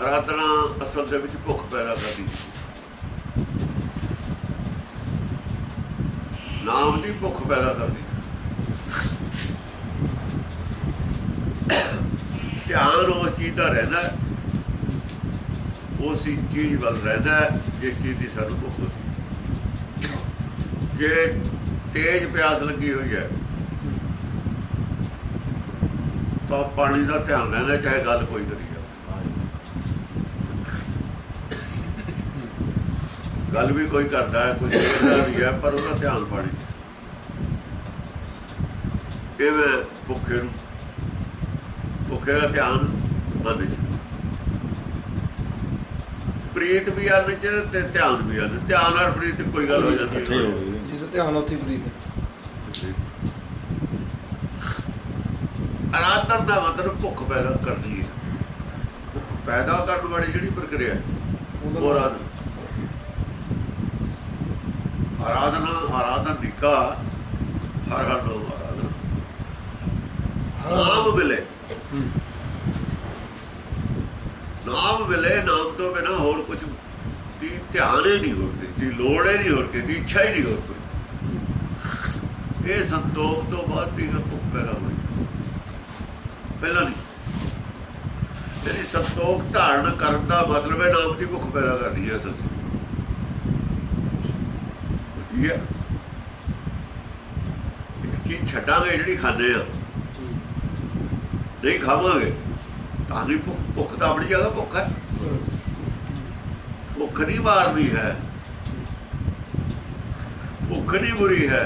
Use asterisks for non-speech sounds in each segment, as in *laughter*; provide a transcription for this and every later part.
ਆਰਾਧਨਾ ਅਸਲ ਦੇ ਵਿੱਚ ਭੁੱਖ ਪੈਦਾ ਕਰਦੀ ਨਾਮ ਦੀ ਭੁੱਖ ਪੈਦਾ ਕਰਦੀ ਧਿਆਨ ਉਸ ਚੀਜ਼ ਦਾ ਰਹਿੰਦਾ ਉਸ ਚੀਜ਼ ਵੱਲ ਰਹਿੰਦਾ ਜਿਸ ਚੀਜ਼ ਦੀ ਸਾਨੂੰ ਭੁੱਖ ਹੁੰਦੀ ਜੇ ਤੇਜ਼ ਪਿਆਸ ਲੱਗੀ ਹੋਈ ਹੈ, ਤਾਂ ਪਾਣੀ ਦਾ ਧਿਆਨ ਰਹਿੰਦਾ ਚਾਹੇ ਗੱਲ ਕੋਈ ਕਰੀ ਜਾਵੇ ਗੱਲ ਵੀ ਕੋਈ ਕਰਦਾ ਹੈ ਕੋਈ ਕਰਦਾ ਵੀ ਹੈ ਪਰ ਉਹਦਾ ਧਿਆਨ ਪਾਣੀ ਕਿਵੇਂ ਭੁੱਖੇ ਨੂੰ ਭੁੱਖੇ ਦਾ ਧਿਆਨ ਮਨ ਵਿੱਚ ਪ੍ਰੀਤ ਵੀ ਆ ਵਿੱਚ ਤੇ ਧਿਆਨ ਵੀ ਆ ਧਿਆਨ ਔਰ ਪ੍ਰੀਤ ਕੋਈ ਗੱਲ ਹੋ ਜਾਂਦੀ ਹੈ। ਜਿਹਦਾ ਧਿਆਨ ਉੱਥੇ ਪ੍ਰੀਤ ਆਰਾਧਨ ਦਾ ਮਤਲਬ ਭੁੱਖ ਪੈਦਾ ਕਰਨੀ ਹੈ। ਭੁੱਖ ਪੈਦਾ ਕਰਨ ਵਾਲੀ ਜਿਹੜੀ ਪ੍ਰਕਿਰਿਆ ਹੈ ਉਹ ਆਰਾਧਨ ਆਰਾਧਨਾ ਆਰਾਧਨ ਨਿਕਾ ਹਰ ਹਰ ਨਾਮ ਆਰਾਧਨਾ। ਨਾਮ ਮਿਲੇ। ਨਾਮ ਮਿਲੇ ਨਾਮ ਤੋਂ ਬਿਨਾ ਹੋਰ ਕੁਝ ਦੀ ਧਿਆਨ ਹੀ ਨਹੀਂ ਹੋਰ ਦੀ ਲੋੜ ਹੀ ਨਹੀਂ ਹੋਰ ਦੀ ਇੱਛਾ ਹੀ ਨਹੀਂ ਹੋਰ ਕੋਈ ਇਹ ਸੰਤੋਖ ਤੋਂ ਬਾਅਦ ਦੀ ਭੁੱਖ ਪੈਦਾ ਹੋਈ। ਪਹਿਲਾਂ ਨਹੀਂ। ਜਿਹੜੀ ਸੰਤੋਖ ਧਾਰਨ ਕਰਨ ਦਾ ਮਤਲਬ ਹੈ ਨਾਮ ਦੀ ਭੁੱਖ ਪੈਦਾ ਕਰਨੀ ਹੈ ਅਸਲ ਕੀ ਹੈ? ਇੱਕ ਚੀਜ਼ ਛੱਡਾਂਗੇ ਜਿਹੜੀ ਖਾਂਦੇ ਆ। ਨਹੀਂ ਖਾਵਾਂਗੇ, ਤਾਂ ਨਹੀਂ ਭੁੱਖ ਤਾਂ ਆਪਣੀ ਜਗ੍ਹਾ ਭੁੱਖ ਹੈ। ਭੁੱਖ ਨਹੀਂ ਮਾਰਨੀ ਹੈ। ਭੁੱਖ ਨਹੀਂ ਬੁਰੀ ਹੈ।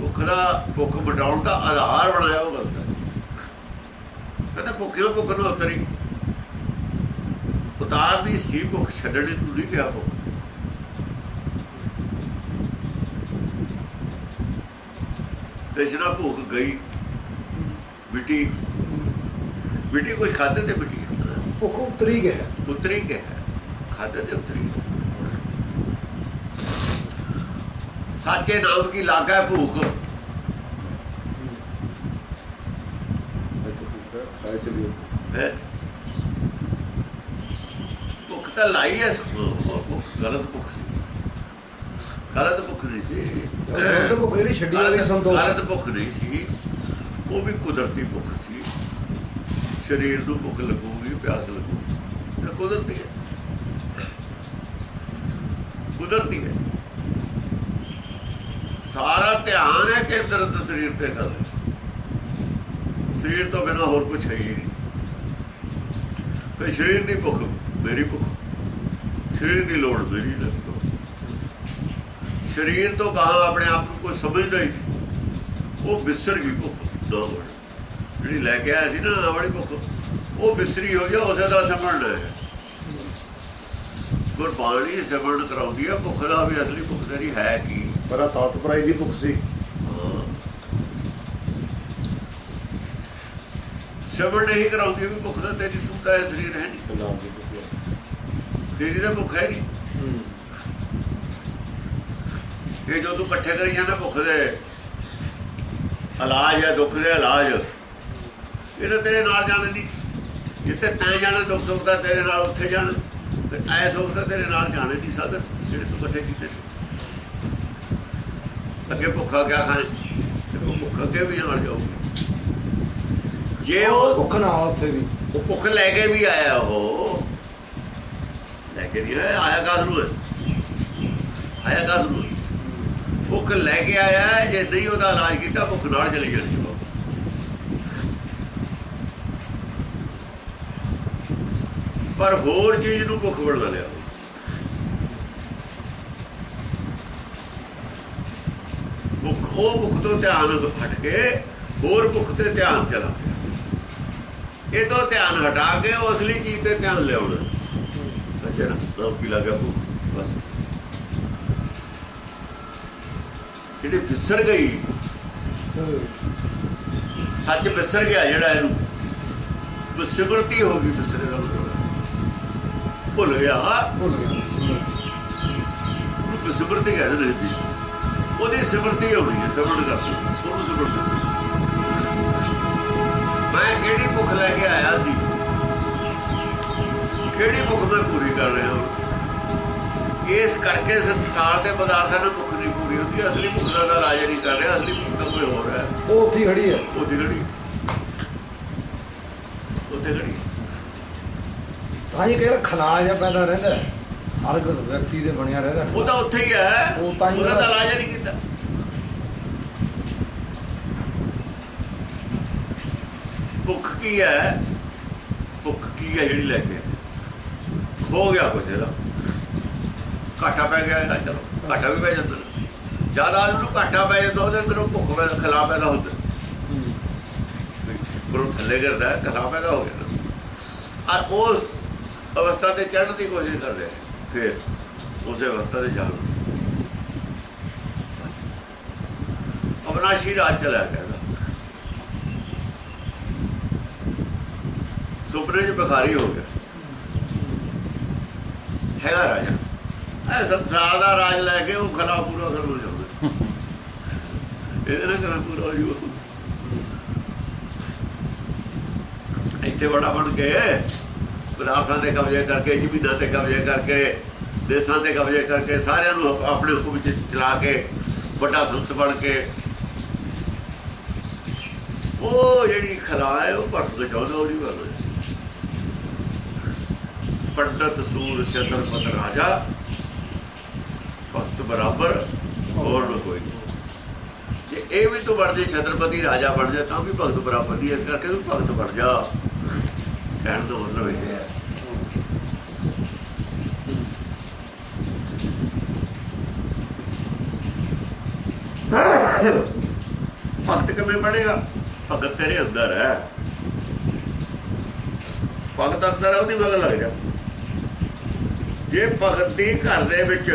ਭੁੱਖ ਦਾ ਭੁੱਖ ਮਟਾਉਣ ਦਾ ਆਧਾਰ ਬਣਾਇਆ ਉਹ ਗਲਤ ਹੈ। ਕਹਿੰਦਾ ਭੁੱਖਿਓ ਭੁੱਖ ਨੂੰ ਉਤਰੀ? ਉਤਾਰਨੀ ਸੀ, ਭੁੱਖ ਛੱਡਣੀ ਨੂੰ ਨਹੀਂ ਕਿਹਾ ਭੁੱਖ। ਤੇ ਜਿਹੜਾ ਭੁੱਖ ਗਈ ਮਿੱਟੀ। ਮਿੱਟੀ ਕੁਝ ਖਾਦੇ ਤੇ ਮਿੱਟੀ ਭੁੱਖ ਉਤਰੀ ਗਿਆ ਉਤਰੀ ਗਿਆ ਖਾਦੇ ਤੇ ਉਤਰੀ ਸਾਚੇ ਨਾਮ ਕੀ ਲਾਗਾ ਭੁੱਖ? ਭੁੱਖ ਤਾਂ ਲਾਈ ਹੈ। ਗਲਤ ਭੁੱਖ ਸੀ। ਗਲਤ ਭੁੱਖ ਨਹੀਂ ਸੀ। ਗਲਤ ਭੁੱਖ ਜਿਹੜੀ ਛੱਡੀ ਵਾਲੀ ਸੰਤੋਖ। ਗਲਤ ਭੁੱਖ ਨਹੀਂ ਸੀ, ਉਹ ਵੀ ਕੁਦਰਤੀ ਭੁੱਖ ਸੀ। ਸਰੀਰ ਨੂੰ ਭੁੱਖ ਲੱਗੂਗੀ, ਪਿਆਸ ਲੱਗੂਗੀ। ਇਹ ਕੁਦਰਤੀ ਹੈ। ਕੁਦਰਤੀ ਹੈ। ਸਾਰਾ ਧਿਆਨ ਹੈ ਕੇਂਦਰ ਤੇ ਸਰੀਰ ਤੇ ਗੱਲ ਸਰੀਰ ਤੋਂ ਬਿਨਾ ਹੋਰ ਕੁਝ ਹੈ ਹੀ ਨਹੀਂ। ਫਿਰ ਸਰੀਰ ਦੀ ਭੁੱਖ, ਮੇਰੀ ਭੁੱਖ। ਸਰੀਰ ਦੀ ਲੋੜ ਮੇਰੀ ਲੱਗ ਸਰੀਰ ਤੋਂ ਬਾਹਰ ਆਪਣੇ ਆਪ ਨੂੰ ਕੋਈ ਸਮਝਦਾ ਹੀ ਉਹ ਵਿਸਰ ਗਈ ਭੁੱਖ ਨਾ ਜਿਹੜੀ ਲੈ ਕੇ ਆਇਆ ਸੀ ਨਾ ਆ ਵਾਲੀ ਭੁੱਖ ਉਹ ਵਿਸਰੀ ਹੋ ਗਿਆ ਉਸੇ ਦਾ ਸਮਝਣਾ ਹੈ ਗੁਰਬਾਣੀ ਸਮਝਣ ਕਰਾਉਂਦੀ ਹੈ ਭੁੱਖ ਦਾ ਵੀ ਅਸਲੀ ਭੁੱਖ ਤੇਰੀ ਹੈ ਕੀ? ਪਰ ਆ ਤਾਤਪਰਾਈ ਦੀ ਭੁੱਖ ਸੀ। ਸਮਝ ਨਹੀਂ ਕਰਾਉਂਦੀ ਵੀ ਭੁੱਖ ਦਾ ਤੇਰੀ ਤੂੰ ਦਾ ਸਰੀਰ ਹੈ। ਨਹੀਂ ਤੇਰੀ ਤਾਂ ਭੁੱਖ ਹੈ ਨਹੀਂ। ਇਹ ਜੋ ਤੂੰ ਇਕੱਠੇ ਕਰੀ ਜਾਂਦਾ ਭੁੱਖ ਦੇ ਇਲਾਜ ਹੈ ਦੁੱਖ ਦੇ ਇਲਾਜ। ਇਹ ਤਾਂ ਤੇਰੇ ਨਾਲ ਜਾਣ ਦੀ ਜਿੱਥੇ ਤੈਂ ਜਾਣਾ ਦੁੱਖ ਸੁੱਖ ਦਾ ਤੇਰੇ ਨਾਲ ਉੱਥੇ ਜਾਣ। ਤੇ ਐ ਸੁੱਖ ਦਾ ਤੇਰੇ ਨਾਲ ਜਾਣੇ ਨਹੀਂ ਸਾਧਨ ਜਿਹੜੇ ਤੂੰ ਇਕੱਠੇ ਕੀਤੇ ਅੱਗੇ ਭੁੱਖਾ ਕਿਆ ਖਾਏ ਤੇ ਉਹ ਭੁੱਖ ਅੱਗੇ ਵੀ ਨਾਲ ਜਾਊਗੀ। ਜੇ ਉਹ ਭੁੱਖ ਨਾ ਉੱਥੇ ਵੀ। ਉਹ ਭੁੱਖ ਲੈ ਕੇ ਵੀ ਆਇਆ ਉਹ। ਲੈ ਕੇ ਨਹੀਂ ਆਇਆ ਆਇਆ ਕਾਸ ਨੂੰ? ਆਇਆ ਕਾਸ ਨੂੰ? ਭੁੱਖ ਲੈ ਕੇ ਆਇਆ ਜੇ ਨਹੀਂ ਉਹਦਾ ਇਲਾਜ ਕੀਤਾ, ਭੁੱਖ ਨਾਲ ਚਲੀ ਜਾਣੀ ਉਹ ਪਰ ਹੋਰ ਚੀਜ਼ ਨੂੰ ਭੁੱਖ ਬਣਾ ਲਿਆ ਭੁੱਖ, ਉਹ ਭੁੱਖ ਤੋਂ ਧਿਆਨ ਹਟ ਕੇ ਹੋਰ ਭੁੱਖ ਤੇ ਧਿਆਨ ਚਲਾ ਇਹ ਤੋਂ ਧਿਆਨ ਹਟਾ ਕੇ ਉਹ ਅਸਲੀ ਚੀਜ਼ ਤੇ ਧਿਆਨ ਲਿਆਉਣਾ। ਅੱਛਾ ਨਾ ਕੀ ਲੱਗਾ ਭੁੱਖ, ਬਸ। ਜਿਹੜੀ ਵਿਸਰ ਗਈ। ਸੱਚ ਵਿਸਰ ਗਿਆ ਜਿਹੜਾ ਇਹਨੂੰ। ਵਿਸਮਰਤੀ ਹੋ ਗਈ ਵਿਸਰੇ ਦਾ ਭੁੱਲ ਗਿਆ। ਭੁੱਲ ਗਿਆ ਉਹਨੂੰ ਵਿਸਮਰਤੀ ਕਹਿੰਦੇ ਨੇ ਉਹਦੀ ਸਿਮਰਤੀ ਹੋਣੀ ਹੈ ਸਿਮਰਨ ਕਰਦੀ ਉਹਨੂੰ ਸਿਮਰਤੀ ਮੈਂ ਕਿਹੜੀ ਭੁੱਖ ਲੈ ਕੇ ਆਇਆ ਸੀ? ਕਿਹੜੀ ਭੁੱਖ ਮੈਂ ਪੂਰੀ ਕਰ ਰਿਹਾ ਹਾਂ? ਇਸ ਕਰਕੇ ਸੰਸਾਰ ਦੇ ਪਦਾਰਥਾਂ ਨਾਲ ਹੁੰਦੀ ਅਸਲੀ ਭੁੱਖ ਦਾ ਇਲਾਜ ਨਹੀਂ ਕਰ ਰਿਹਾ ਅਸਲੀ ਭੁੱਖ ਤਾਂ ਕੋਈ ਹੋਰ ਹੈ। ਉਹ ਉੱਥੇ ਹੀ ਖੜੀ ਹੈ। ਉਹ ਦਿਗੜੀ ਉਹ ਦਿਗੜੀ ਤਾਂ ਹੀ ਕਿਹੜਾ ਖਲਾਜ ਆ ਪੈਦਾ ਰਹਿੰਦਾ ਹੈ। ਅਲਗ ਵਿਅਕਤੀ ਦੇ ਬਣਿਆ ਰਹਿੰਦਾ ਉਹ ਤਾਂ ਉੱਥੇ ਹੀ ਹੈ। ਉਹ ਤਾਂ ਹੀ ਉਹਦਾ ਤਾਂ ਇਲਾਜ ਨਹੀਂ ਕੀਤਾ। ਭੁੱਖ ਕੀ ਹੈ? ਭੁੱਖ ਕੀ ਹੈ ਜਿਹੜੀ ਲੈ ਕੇ ਖੋ ਗਿਆ ਕੁਝ ਇਹਦਾ। ਘਾਟਾ ਪੈ ਗਿਆ ਇਹਦਾ ਚਲੋ। ਘਾਟਾ ਵੀ ਪੈ ਜਾਂਦਾ। ਜ਼ਿਆਦਾ ਆਦਮੀ ਨੂੰ ਘਾਟਾ ਪੈ ਜਾਂਦਾ, ਉਹਦੇ ਅੰਦਰੋਂ ਭੁੱਖ ਪੈਦਾ ਖਲਾ ਪੈਦਾ ਹੁੰਦਾ ਗੁਰੂ ਥੱਲੇ ਕਰਦਾ ਹੈ ਖਲਾ ਪੈਦਾ ਹੋ ਗਿਆ। ਨਾ। ਆ ਉਸ ਅਵਸਥਾ ਤੇ ਚੜ੍ਹਨ ਦੀ ਕੋਸ਼ਿਸ਼ ਕਰਦੇ ਫਿਰ ਉਸੇ ਅਵਸਥਾ ਤੇ ਜਾਣ ਅਵਨਾਸ਼ੀ ਰਾਜ ਚਲਾ ਗਿਆ ਸੁਪਨੇ 'ਚ ਬਖਾਰੀ ਹੋ ਗਿਆ। ਹੈਗਾ ਰਾਜਾ। ਇਹ ਸੰਸਾਰ ਦਾ ਰਾਜ ਲੈ ਕੇ ਉਹ ਖਲਾ ਪੂਰਾ ਕਰੂ ਹੋ ਇਹਦੇ ਨਾਲ ਖਲਾ ਪੂਰਾ ਹੋ ਜੂ ਇੱਥੇ ਬੜਾ ਬਣ ਕੇ ਪਦਾਰਥਾਂ ਤੇ ਕਬਜ਼ੇ ਕਰਕੇ, ਜ਼ਮੀਨਾਂ ਤੇ ਕਬਜ਼ੇ ਕਰਕੇ, ਦੇਸ਼ਾਂ ਤੇ ਕਬਜ਼ੇ ਕਰਕੇ ਸਾਰਿਆਂ ਨੂੰ ਆਪਣੇ ਹੁਕਮ ਵਿੱਚ ਚਲਾ ਕੇ ਵੱਡਾ ਸੰਤ ਬਣ ਕੇ। ਉਹ ਜਿਹੜੀ ਖਲਾ ਹੈ, ਉਹ ਭਰਤ ਚਾਹੁੰਦਾ ਉਹਦੀ ਗੱਲ ਹੈ ਪੰਡਤ ਸੂਰ ਚੰਦਰਪਤ ਰਾਜਾ, ਭਗਤ ਬਰਾਬਰ, ਹੋਰ ਕੋਈ। ਇਹ ਵੀ ਤੂੰ ਵੜ ਜੇ ਛਤਰਪਤੀ ਰਾਜਾ ਬਣ ਜਾ, ਤਾਂ ਵੀ ਭਗਤ ਬਰਾਬਰ ਨਹੀਂ, ਇਸ ਕਰਕੇ ਤੂੰ ਭਗਤ ਬਣ ਜਾ। ਕਹਿਣ ਦਾ ਮਤਲਬ ਇਹ ਹੈ। ਭਗਤ ਕਿਵੇਂ ਬਣੇਗਾ? ਭਗਤ ਤੇਰੇ ਅੰਦਰ ਹੈ। ਭਗਤ ਅੰਦਰ ਹੈ ਉਹਦੀ ਮਗਰ ਲੱਗ ਜਾ। ਜੇ ਭਗਤ ਦੀ ਘਰ ਦੇ ਵਿੱਚ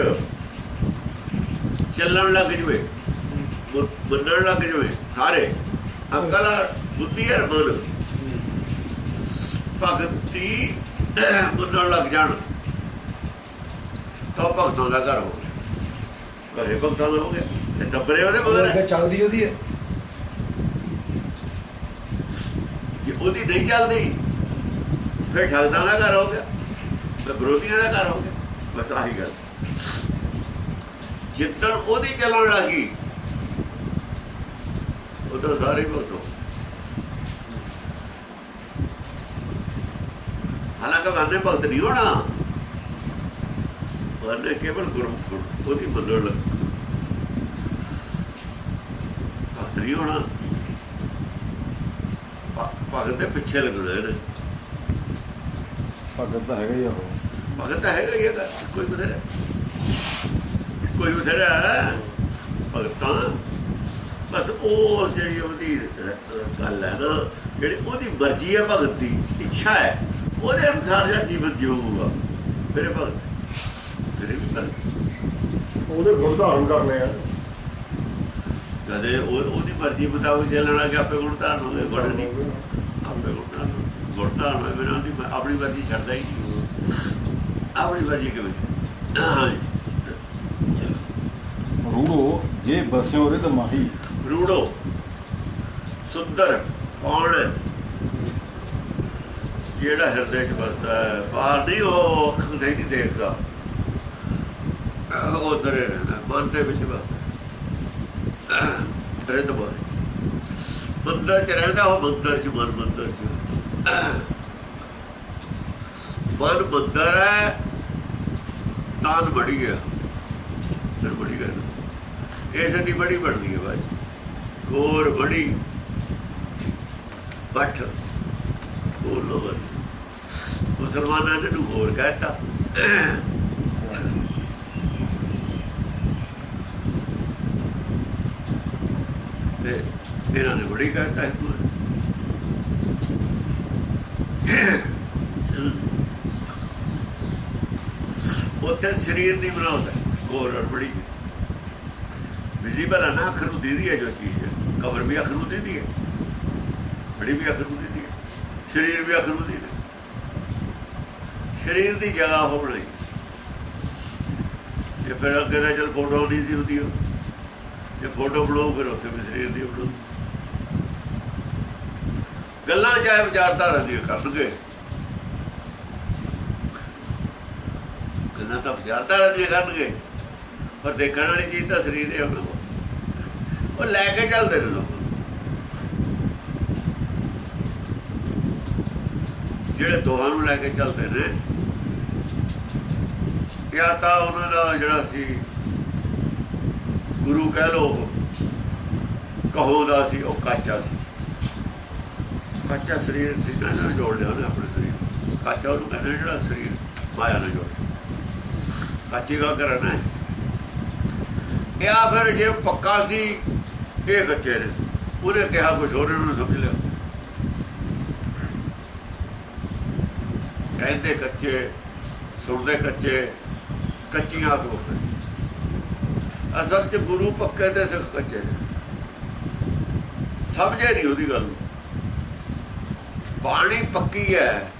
ਚੱਲਣ ਲੱਗ ਜਵੇ ਮੰਨਣ ਲੱਗ ਜਵੇ ਸਾਰੇ। ਅਕਲ ਬੁੱਧੀ ਅਰ ਮਨ ਭਗਤੀ ਮੰਨਣ ਲੱਗ ਜਾਣ ਤਾਂ ਭਗਤਾਂ ਦਾ ਘਰ ਹੋ ਗਿਆ ਘਰੇ ਭਗਤਾਂ ਦਾ ਹੋ ਗਿਆ ਤੇ ਟੱਬਰੇ ਉਹਦੇ ਮਗਰ ਚੱਲਦੀ ਉਹਦੀ ਹੈ। ਜੇ ਉਹਦੀ ਨਹੀਂ ਚੱਲਦੀ ਫਿਰ ਠਗਦਾਂ ਦਾ ਘਰ ਹੋ ਗਿਆ ਤੇ ਵਿਰੋਧੀਆਂ ਦਾ ਘਰ ਹੋ ਗਿਆ। ਬਸ ਆਹੀ ਗੱਲ। ਜਿੱਦਣ ਉਹਦੀ ਚੱਲਣ ਲੱਗੀ ਉਦੋਂ ਸਾਰੇ ਭਗਤੋ ਹਾਲਾਂਕਿ ਵਾਨੇ ਭਗਤ ਨਹੀਂ ਹੋਣਾ। ਵਾਨੇ ਕੇਵਲ ਗੁਰਮੁਖ ਉਹਦੀ ਮੰਨਣ ਲੱਗ ਭਗਤ ਨਹੀਂ ਹੋਣਾ। ਭਗਤ ਦੇ ਪਿੱਛੇ ਲੱਗਣਾ ਇਹਨੇ ਭਗਤ ਤਾਂ ਹੈਗਾ ਹੀ ਉਹ। ਭਗਤ ਤਾਂ ਹੈਗਾ ਹੀ ਕੋਈ ਬਥੇਰਾ। ਕੋਈ ਬਥੇਰਾ। ਭਗਤਾਂ ਉਹ ਜਿਹੜੀ ਉਹਦੀ ਗੱਲ ਹੈ ਨਾ ਜਿਹੜੀ ਉਹਦੀ ਮਰਜ਼ੀ ਹੈ ਭਗਤ ਦੀ ਇੱਛਾ ਹੈ ਉਹਦੇ ਅਨੁਸਾਰ ਜਿਹੜਾ ਜੀਵਨ ਜੀਊਗਾ ਇਹ ਭਗਤ ਇਹ ਵੀ ਭਗਤ। ਉਹਦੇ ਗੁਣ ਧਾਰਨ ਕਰਨੇ ਆ। ਕਦੇ ਉਹ ਉਹਦੀ ਮਰਜ਼ੀ ਮੁਤਾਬਕ ਚੱਲਣਾ ਕਿ ਆਪੇ ਗੁਣ ਧਾਰਨ ਹੋਵੇ ਗੁਣ ਨਹੀਂ। ਆਪੇ ਗੁਣ ਧਾਰਨ ਗੁਣ ਧਾਰਨ ਹੋਵੇ ਬਿਨਾਂ ਉਹਦੀ ਆਪਣੀ ਮਰਜ਼ੀ ਛੱਡਦਾ ਹੀ ਆਪਣੀ ਮਰਜ਼ੀ ਕਿਵੇਂ? ਰੂੜੋ ਜੇ ਬਸਿਓ ਰਿਦ ਮਾਹੀ। ਰੂੜੋ, ਸੁੰਦਰ, ਕੌਣ? ਹੈ ਜਿਹੜਾ ਹਿਰਦੇ 'ਚ ਵਸਦਾ ਹੈ, ਬਾਹਰ ਨਹੀਂ, ਉਹ ਅੱਖਾਂ ਦੇ ਨਹੀਂ ਦੇਖਦਾ। ਉਹ ਅੰਦਰ ਰਹਿੰਦਾ, ਮਨ ਦੇ ਵਿੱਚ ਵਸਦਾ ਰਿਦ ਮਾਹੀ ਮੰਦਰ 'ਚ ਰਹਿੰਦਾ, ਉਹ ਮੰਦਰ 'ਚ, ਮਨ ਮੰਦਰ 'ਚ। ਮਨ ਮੰਦਰ ਹੈ ਤਾਂ ਬੜੀ ਹੈ। ਫਿਰ ਬੜੀ ਗੱਲ। ਇਸ ਦੀ ਬੜੀ ਬਣਦੀ ਹੈ ਬਾਜ। ਗੋਰ ਬੜੀ ਪੱਠ। ਬੋਲੋ ਮੁਸਲਮਾਨਾਂ ਨੇ ਨੂੰ ਹੋਰ ਕਹਤਾ। ਤੇ ਇਹਨਾਂ ਨੇ ਬੜੀ ਕਹਤਾ ਹਿੰਦੂ ਨੇ। ਉੱਥੇ ਸਰੀਰ ਦੀ ਬਣਾਉਂਦਾ। ਗੋਰ ਔਰ ਬੜੀ ਵਿਜ਼ੀਬਲ ਹੈ ਨਾ ਅੱਖ ਨੂੰ ਦੀਦੀ ਹੈ ਜੋ ਚੀਜ਼ ਹੈ। ਕਬਰ ਵੀ ਅੱਖ ਨੂੰ ਦਿੰਦੀ ਹੈ ਬੜੀ ਵੀ ਅੱਖ ਨੂੰ ਦਿੰਦੀ ਹੈ ਸਰੀਰ ਵੀ ਅੱਖ ਨੂੰ ਦੀਦੀ ਹੈ ਸਰੀਰ ਦੀ ਜਗ੍ਹਾ ਹੋ ਬਣਾਈ ਜੇ ਫਿਰ ਅੱਗੇ ਦਾ ਚਲ ਫੋਟੋ ਨਹੀਂ ਸੀ ਹੁੰਦੀ ਜੇ ਫੋਟੋ ਬਣਾਓ ਫਿਰ ਉੱਥੇ ਵੀ ਸਰੀਰ ਦੀ ਬਣਾਉ ਗੱਲਾਂ ਚਾਹੇ ਵਿਚਾਰਧਾਰਾ ਦੀਆਂ ਕਰਨਗੇ। ਗੱਲਾਂ ਤਾਂ ਵਿਚਾਰਧਾਰਾ ਰਹਿੰਦੇ ਕਰਨਗੇ। ਪਰ ਦੇਖਣ ਵਾਲੀ ਚੀਜ਼ ਤਾਂ ਸਰੀਰ ਹੈ ਆਪਣੇ ਕੋਲ ਉਹ ਲੈ ਕੇ ਚੱਲਦੇ ਨੇ ਲੋਕ ਜਿਹੜੇ ਦੋਹਾਂ ਨੂੰ ਲੈ ਕੇ ਚੱਲਦੇ ਨੇ, ਜਾਂ ਤਾਂ ਉਹਨਾਂ ਦਾ ਜਿਹੜਾ ਸੀ, ਗੁਰੂ ਕਹਿ ਲੋ ਕਹੋ ਦਾ ਸੀ, ਉਹ ਕੱਚਾ ਸੀ। ਕੱਚਾ ਸਰੀਰ ਸੀ ਨਾ ਨੇ ਜੋੜ ਲਿਆ ਉਹਨੇ ਆਪਣੇ ਸਰੀਰ ਕੱਚਾ ਉਹਨੂੰ ਕਹਿੰਦੇ ਜਿਹੜਾ ਸਰੀਰ ਮਾਇਆ ਨਾਲ ਜੋੜ ਕੱਚੀ ਗੱਲ ਕਰਨਾ ਇਹ ਆ ਫਿਰ ਜੇ ਪੱਕਾ ਸੀ ਇਹ ਕੱਚੇ ਨੇ ਉਹਨੇ ਕਿਹਾ ਕੁਝ ਹੋਰ ਇਹਨੂੰ ਸਮਝ ਲਿਆ। ਕਹਿੰਦੇ ਕੱਚੇ, ਸੁਣਦੇ ਕੱਚੇ, ਕੱਚੀਆਂ ਆਖੋ ਅਸਲ ਚ ਗੁਰੂ ਪੱਕੇ ਤੇ ਸਿੱਖ ਕੱਚੇ ਨੇ। ਸਮਝੇ ਨਹੀਂ ਉਹਦੀ ਗੱਲ ਬਾਣੀ ਪੱਕੀ ਹੈ।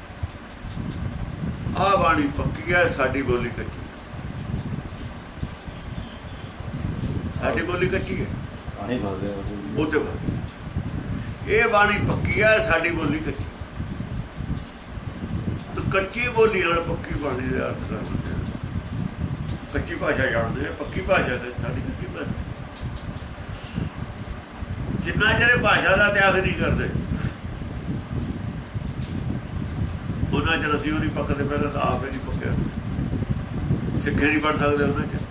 ਆ ਬਾਣੀ ਪੱਕੀ ਹੈ, ਸਾਡੀ ਬੋਲੀ ਕੱਚੀ ਸਾਡੀ ਬੋਲੀ ਕੱਚੀ ਹੈ। ਆਹੀ ਫਸਦੇ ਆ। ਉਹ ਤੇ ਇਹ ਬਾਣੀ ਪੱਕੀ ਹੈ ਸਾਡੀ ਬੋਲੀ ਕੱਚੀ। ਕੱਚੀ ਬੋਲੀ ਨਾਲ ਪੱਕੀ ਬਾਣੀ ਦੇ ਅਰਥ ਕਰਦੇ ਕੱਚੀ ਭਾਸ਼ਾ ਜਾਣਦੇ ਆ, ਪੱਕੀ ਭਾਸ਼ਾ ਤੇ ਸਾਡੀ ਕੱਚੀ ਭਾਸ਼ਾ। ਜਿੰਨਾ ਜਿਹੜੇ ਭਾਸ਼ਾ ਦਾ ਤਿਆਗ ਨਹੀਂ ਕਰਦੇ, ਉਹਨਾਂ ਚਿਰ ਅਸੀਂ ਉਹ ਨਹੀਂ ਪੱਕਦੇ, ਪਹਿਲਾਂ ਤਾਂ ਆਪ ਹੀ ਨਹੀਂ ਪੱਕਿਆ। ਸਿੱਖੇ ਨਹੀਂ ਬਣ ਸਕਦੇ ਉਹਨਾਂ ਚ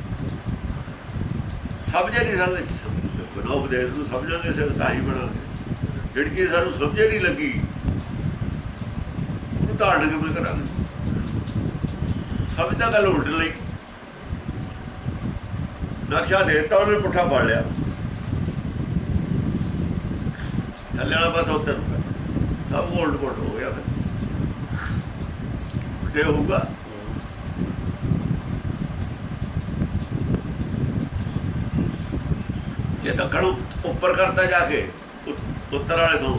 ਸਮਝੇ ਨਹੀਂ ਸਕਦੇ। ਨਾ ਉਪਦੇਸ਼ ਨੂੰ ਸਮਝਾਂਗੇ ਸਿੱਖ ਤਾਂ ਹੀ ਬਣਾਂਗੇ। ਜਿਹੜੀ ਚੀਜ਼ ਸਾਨੂੰ ਸਮਝੇ ਨਹੀਂ ਲੱਗੀ ਉਹ ਧਾਰਨ ਕਿਵੇਂ ਕਰਾਂਗੇ ਸਮਝ ਗੱਲ ਉਲਟ ਲਈ। ਨਕਸ਼ਾ ਦੇਤਾ ਉਹਨੇ ਪੁੱਠਾ ਪੜ ਲਿਆ। ਥੱਲੇ ਵਾਲਾ ਪਾਸਾ ਉੱਤਰ ਸਭ ਉਲਟ ਪੁਲਟ ਹੋ ਗਿਆ ਫਿਰ। ਤੇ ਹੋਊਗਾ? ਜੇ ਦੱਖਣ ਉੱਪਰ ਕਰਤਾ ਜਾ ਕੇ ਉੱਤਰ ਵਾਲੇ ਤੋਂ,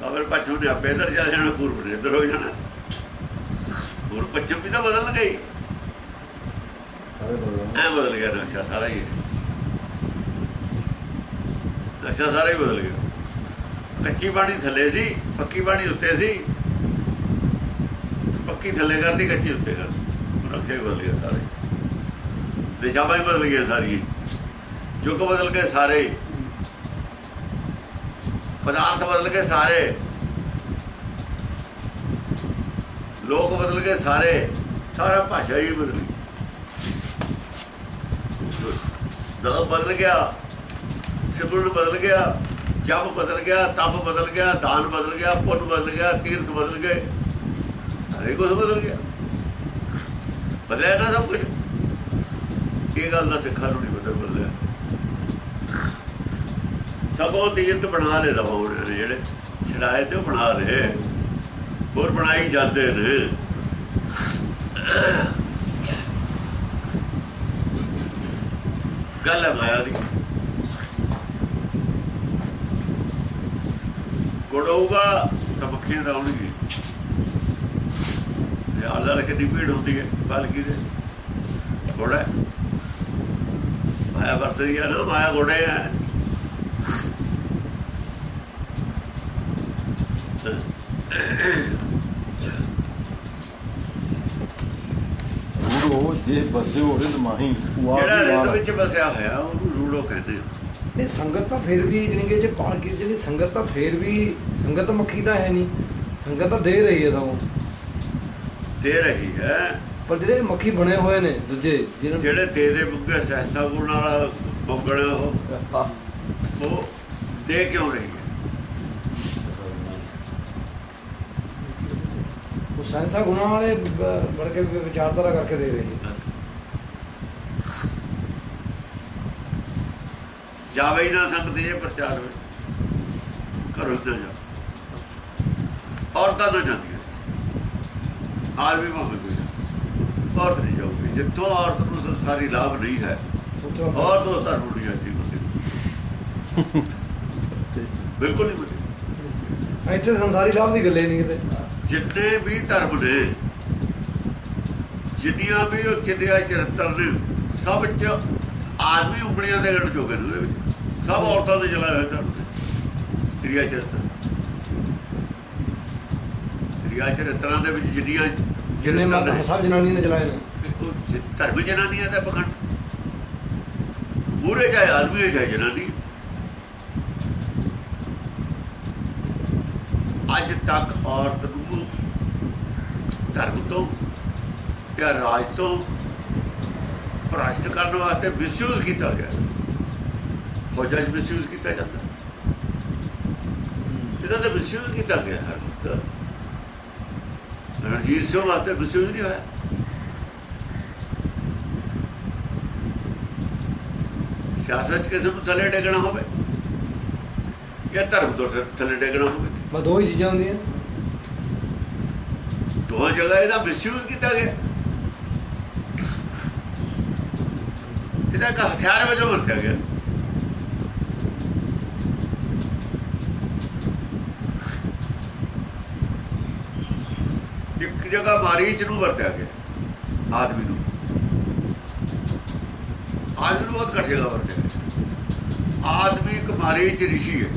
ਤਾਂ ਫਿਰ ਪੱਛਮ ਨੇ ਆਪੇ ਇਧਰ ਜਾ ਜਾਣਾ, ਪੂਰਬ ਨੇ ਇੱਧਰ ਹੋ ਜਾਣਾ। ਪੂਰਬ ਪੱਛਮ ਵੀ ਤਾਂ ਬਦਲ ਗਈ। ਬਦਲ ਐ ਬਦਲ ਗਿਆ ਨਕਸ਼ਾ ਸਾਰਾ ਹੀ। ਨਕਸ਼ਾ ਸਾਰਾ ਹੀ ਬਦਲ ਗਿਆ। ਕੱਚੀ ਬਾਣੀ ਥੱਲੇ ਸੀ, ਪੱਕੀ ਬਾਣੀ ਉੱਤੇ ਸੀ। ਪੱਕੀ ਥੱਲੇ ਕਰਦੀ ਕੱਚੀ ਉੱਤੇ ਕਰਦੀ ਨਕਸ਼ਾ ਹੀ ਬਦਲ ਗਿਆ ਸਾਰੇ ਦਿਸ਼ਾਵਾਂ ਹੀ ਬਦਲ ਗਈਆਂ ਸਾਰੀਆਂ। ਯੁੱਗ ਬਦਲ ਗਏ ਸਾਰੇ ਪਦਾਰਥ ਬਦਲ ਗਏ ਸਾਰੇ ਲੋਕ ਬਦਲ ਗਏ ਸਾਰੇ ਸਾਰਾ ਭਾਸ਼ਾ ਹੀ ਬਦਲ ਗਈ ਨਾਮ ਬਦਲ ਗਿਆ ਸਿਮਰਨ ਬਦਲ ਗਿਆ ਜਪ ਬਦਲ ਗਿਆ ਤਪ ਬਦਲ ਗਿਆ ਦਾਨ ਬਦਲ ਗਿਆ ਪੁੰਨ ਬਦਲ ਗਿਆ ਤੀਰਥ ਬਦਲ ਗਏ ਸਾਰੇ ਕੁਝ ਬਦਲ ਗਿਆ ਬਦਲਿਆ ਨਾ ਸਭ ਕੁਝ ਇਹ ਗੱਲ ਦਾ ਸਿੱਖਾਂ ਨੂੰ ਨਹੀਂ ਬਦਲ ਬਦਲਿਆ ਸਗੋਂ ਤੀਰਥ ਬਣਾ ਲੈ ਦਵਾ ਉਹਨਾਂ ਜਿਹੜੇ ਛੜਾਏ ਤੇ ਉਹ ਬਣਾ ਲਏ ਹੋਰ ਬਣਾਈ ਜਾਂਦੇ ਨੇ। ਗੱਲ ਹੈ ਮਾਇਆ ਦੀ। ਗੁੜੂਗਾ ਤਾਂ ਮੱਖੀਆਂ ਦਾ ਤੇ ਆਲਾ ਕਿੰਨੀ ਭੀੜ ਹੁੰਦੀ ਹੈ ਬਲਕੀ ਦੇ। ਘੋੜਾ ਮਾਇਆ ਵਰਤਦੀ ਹੈ ਨਾ, ਮਾਇਆ ਘੋੜੇ ਹੈ। ਰੂੜੋ ਜੇ ਬਸਿਓ ਰਿਦ ਮਾਹੀ ਜਿਹੜਾ ਹੀ ਰਿੰਦ ਨਾਲ ਵਿੱਚ ਵਸਿਆ ਹੋਇਆ ਉਹਨੂੰ ਰੂੜੋ ਕਹਿੰਦੇ ਨਹੀਂ ਸੰਗਤ ਤਾਂ ਫਿਰ ਵੀ ਕਿ ਜੇ ਪਾਲ ਕੀ ਜਿਹੜੀ ਸੰਗਤ ਤਾਂ ਫਿਰ ਵੀ ਸੰਗਤ ਮੱਖੀ ਤਾਂ ਹੈ ਨਹੀਂ। ਸੰਗਤ ਤਾਂ ਦੇ ਰਹੀ ਹੈ ਸਗੋਂ ਦੇ ਰਹੀ ਹੈ। ਪਰ ਜਿਹੜੇ ਮੱਖੀ ਬਣੇ ਹੋਏ ਨੇ ਦੂਜੇ ਜਿਹੜੇ ਦੇ ਦੇ ਬੁੱਗੇ ਸਹਿਸਾ ਗੁਣ ਵਾਲਾ ਬੰਗੜ ਉਹ ਉਹ ਦੇ ਕਿਉਂ ਰਹੀ ਸਾਇੰਸਾ ਗੁਣਾਂ ਵਾਲੇ ਬੜ ਕੇ ਵਿਚਾਰਧਾਰਾ ਕਰਕੇ ਦੇ ਰਹੇ ਨੇ ਬਸ। ਜਾਵੇ ਹੀ ਨਾ ਸੰਗਤ ਜੇ ਪ੍ਰਚਾਰ ਹੋਵੇ ਕਰੋ ਨਾ ਜਾ ਔਰਤਾਂ ਨਾ ਜਾਂਦੀਆਂ। ਆਦਮੀ ਭਾਵੇਂ ਕੋਈ ਜਾਵੇ। ਔਰਤ ਨਹੀਂ ਜਾਊਗੀ। ਜਿੱਥੋਂ ਔਰਤ ਨੂੰ ਸੰਸਾਰੀ ਲਾਭ ਨਹੀਂ ਹੈ ਔਰ ਦੋ ਧਰਮ ਨਹੀਂ ਜਾਂਦੀ *laughs* ਬਿਲਕੁਲ ਨਹੀਂ ਇੱਥੇ ਸੰਸਾਰੀ ਲਾਭ ਦੀ ਗੱਲੇ ਨਹੀਂ ਕਿਤੇ। ਜਿੰਨੇ ਵੀ ਧਰਮ ਨੇ ਜਿੰਨੀਆਂ ਵੀ ਉਹ ਕਿੰਨਿਆ ਚਰਿੱਤਰ ਨੇ ਸਭ ਚ ਆਦਮੀ ਉਂਗਲੀਆਂ ਦੇ ਗਣ ਜੋਗੇ ਨੇ ਉਹਦੇ ਵਿੱਚ। ਸਭ ਔਰਤਾਂ ਦੇ ਚਲਾਏ ਹੋਏ ਧਰਮ ਨੇ। ਤ੍ਰਿਆ ਚਰਿੱਤਰ। ਤ੍ਰਿਆ ਚਰਿੱਤਰਾਂ ਦੇ ਵਿੱਚ ਜਿੰਨੀਆਂ ਜਿੰਨੇ ਮਤ ਸਭ ਜਨਾਨੀ ਨੇ। ਚਲਾਏ ਨੇ ਧਰਮ ਜਨਾਨੀਆਂ ਦਾ ਪਖੰਡ। ਮੂਰੇ ਚਾਹੇ ਆਦਮੀ ਹੈ ਚਾਹੇ ਜਨਾਨੀ। ਅੱਜ ਤੱਕ ਔਰਤ ਧਰਮ ਤੋਂ ਜਾਂ ਰਾਜ ਤੋਂ ਭ੍ਰਸ਼ਟ ਕਰਨ ਵਾਸਤੇ ਮਿਸਯੂਜ਼ ਕੀਤਾ ਗਿਆ। ਫੌਜਾਂ 'ਚ ਮਿਸਯੂਜ਼ ਕੀਤਾ ਜਾਂਦਾ। ਇਹਦਾ ਤਾਂ ਮਿਸਯੂਜ਼ ਕੀਤਾ ਗਿਆ ਹਰ ਵਕਤ। ਰਣਜੀਤ ਸਿੰਘ ਵਾਸਤੇ ਮਿਸਯੂਜ਼ ਨਹੀਂ ਹੋਇਆ। ਸਿਆਸਤ ਕਿਸੇ ਨੂੰ ਥੱਲੇ ਡੇਗਣਾ ਹੋਵੇ ਜਾਂ ਧਰਮ ਤੋਂ ਥੱਲੇ ਡੇਗਣਾ ਹੋਵੇ? ਬਸ ਦੋ ਹੀ ਚੀਜ਼ਾਂ ਹੁੰਦੀਆਂ। ਦੋਹਾਂ ਜਗ੍ਹਾ ਇਹਦਾ ਮਿਸਯੂਜ਼ ਕੀਤਾ ਗਿਆ। ਇਹਦਾ ਇੱਕ ਹਥਿਆਰ ਵਜੋਂ ਵਰਤਿਆ ਗਿਆ। ਇੱਕ ਜਗ੍ਹਾ ਮਾਰੀਚ ਨੂੰ ਵਰਤਿਆ ਗਿਆ ਆਦਮੀ ਨੂੰ। ਆਦਮੀ ਨੂੰ ਬਹੁਤ ਘੱਟ ਜਗ੍ਹਾ ਵਰਤਿਆ ਗਿਆ। ਆਦਮੀ ਇੱਕ ਮਾਰੀਚ ਰਿਸ਼ੀ ਹੈ।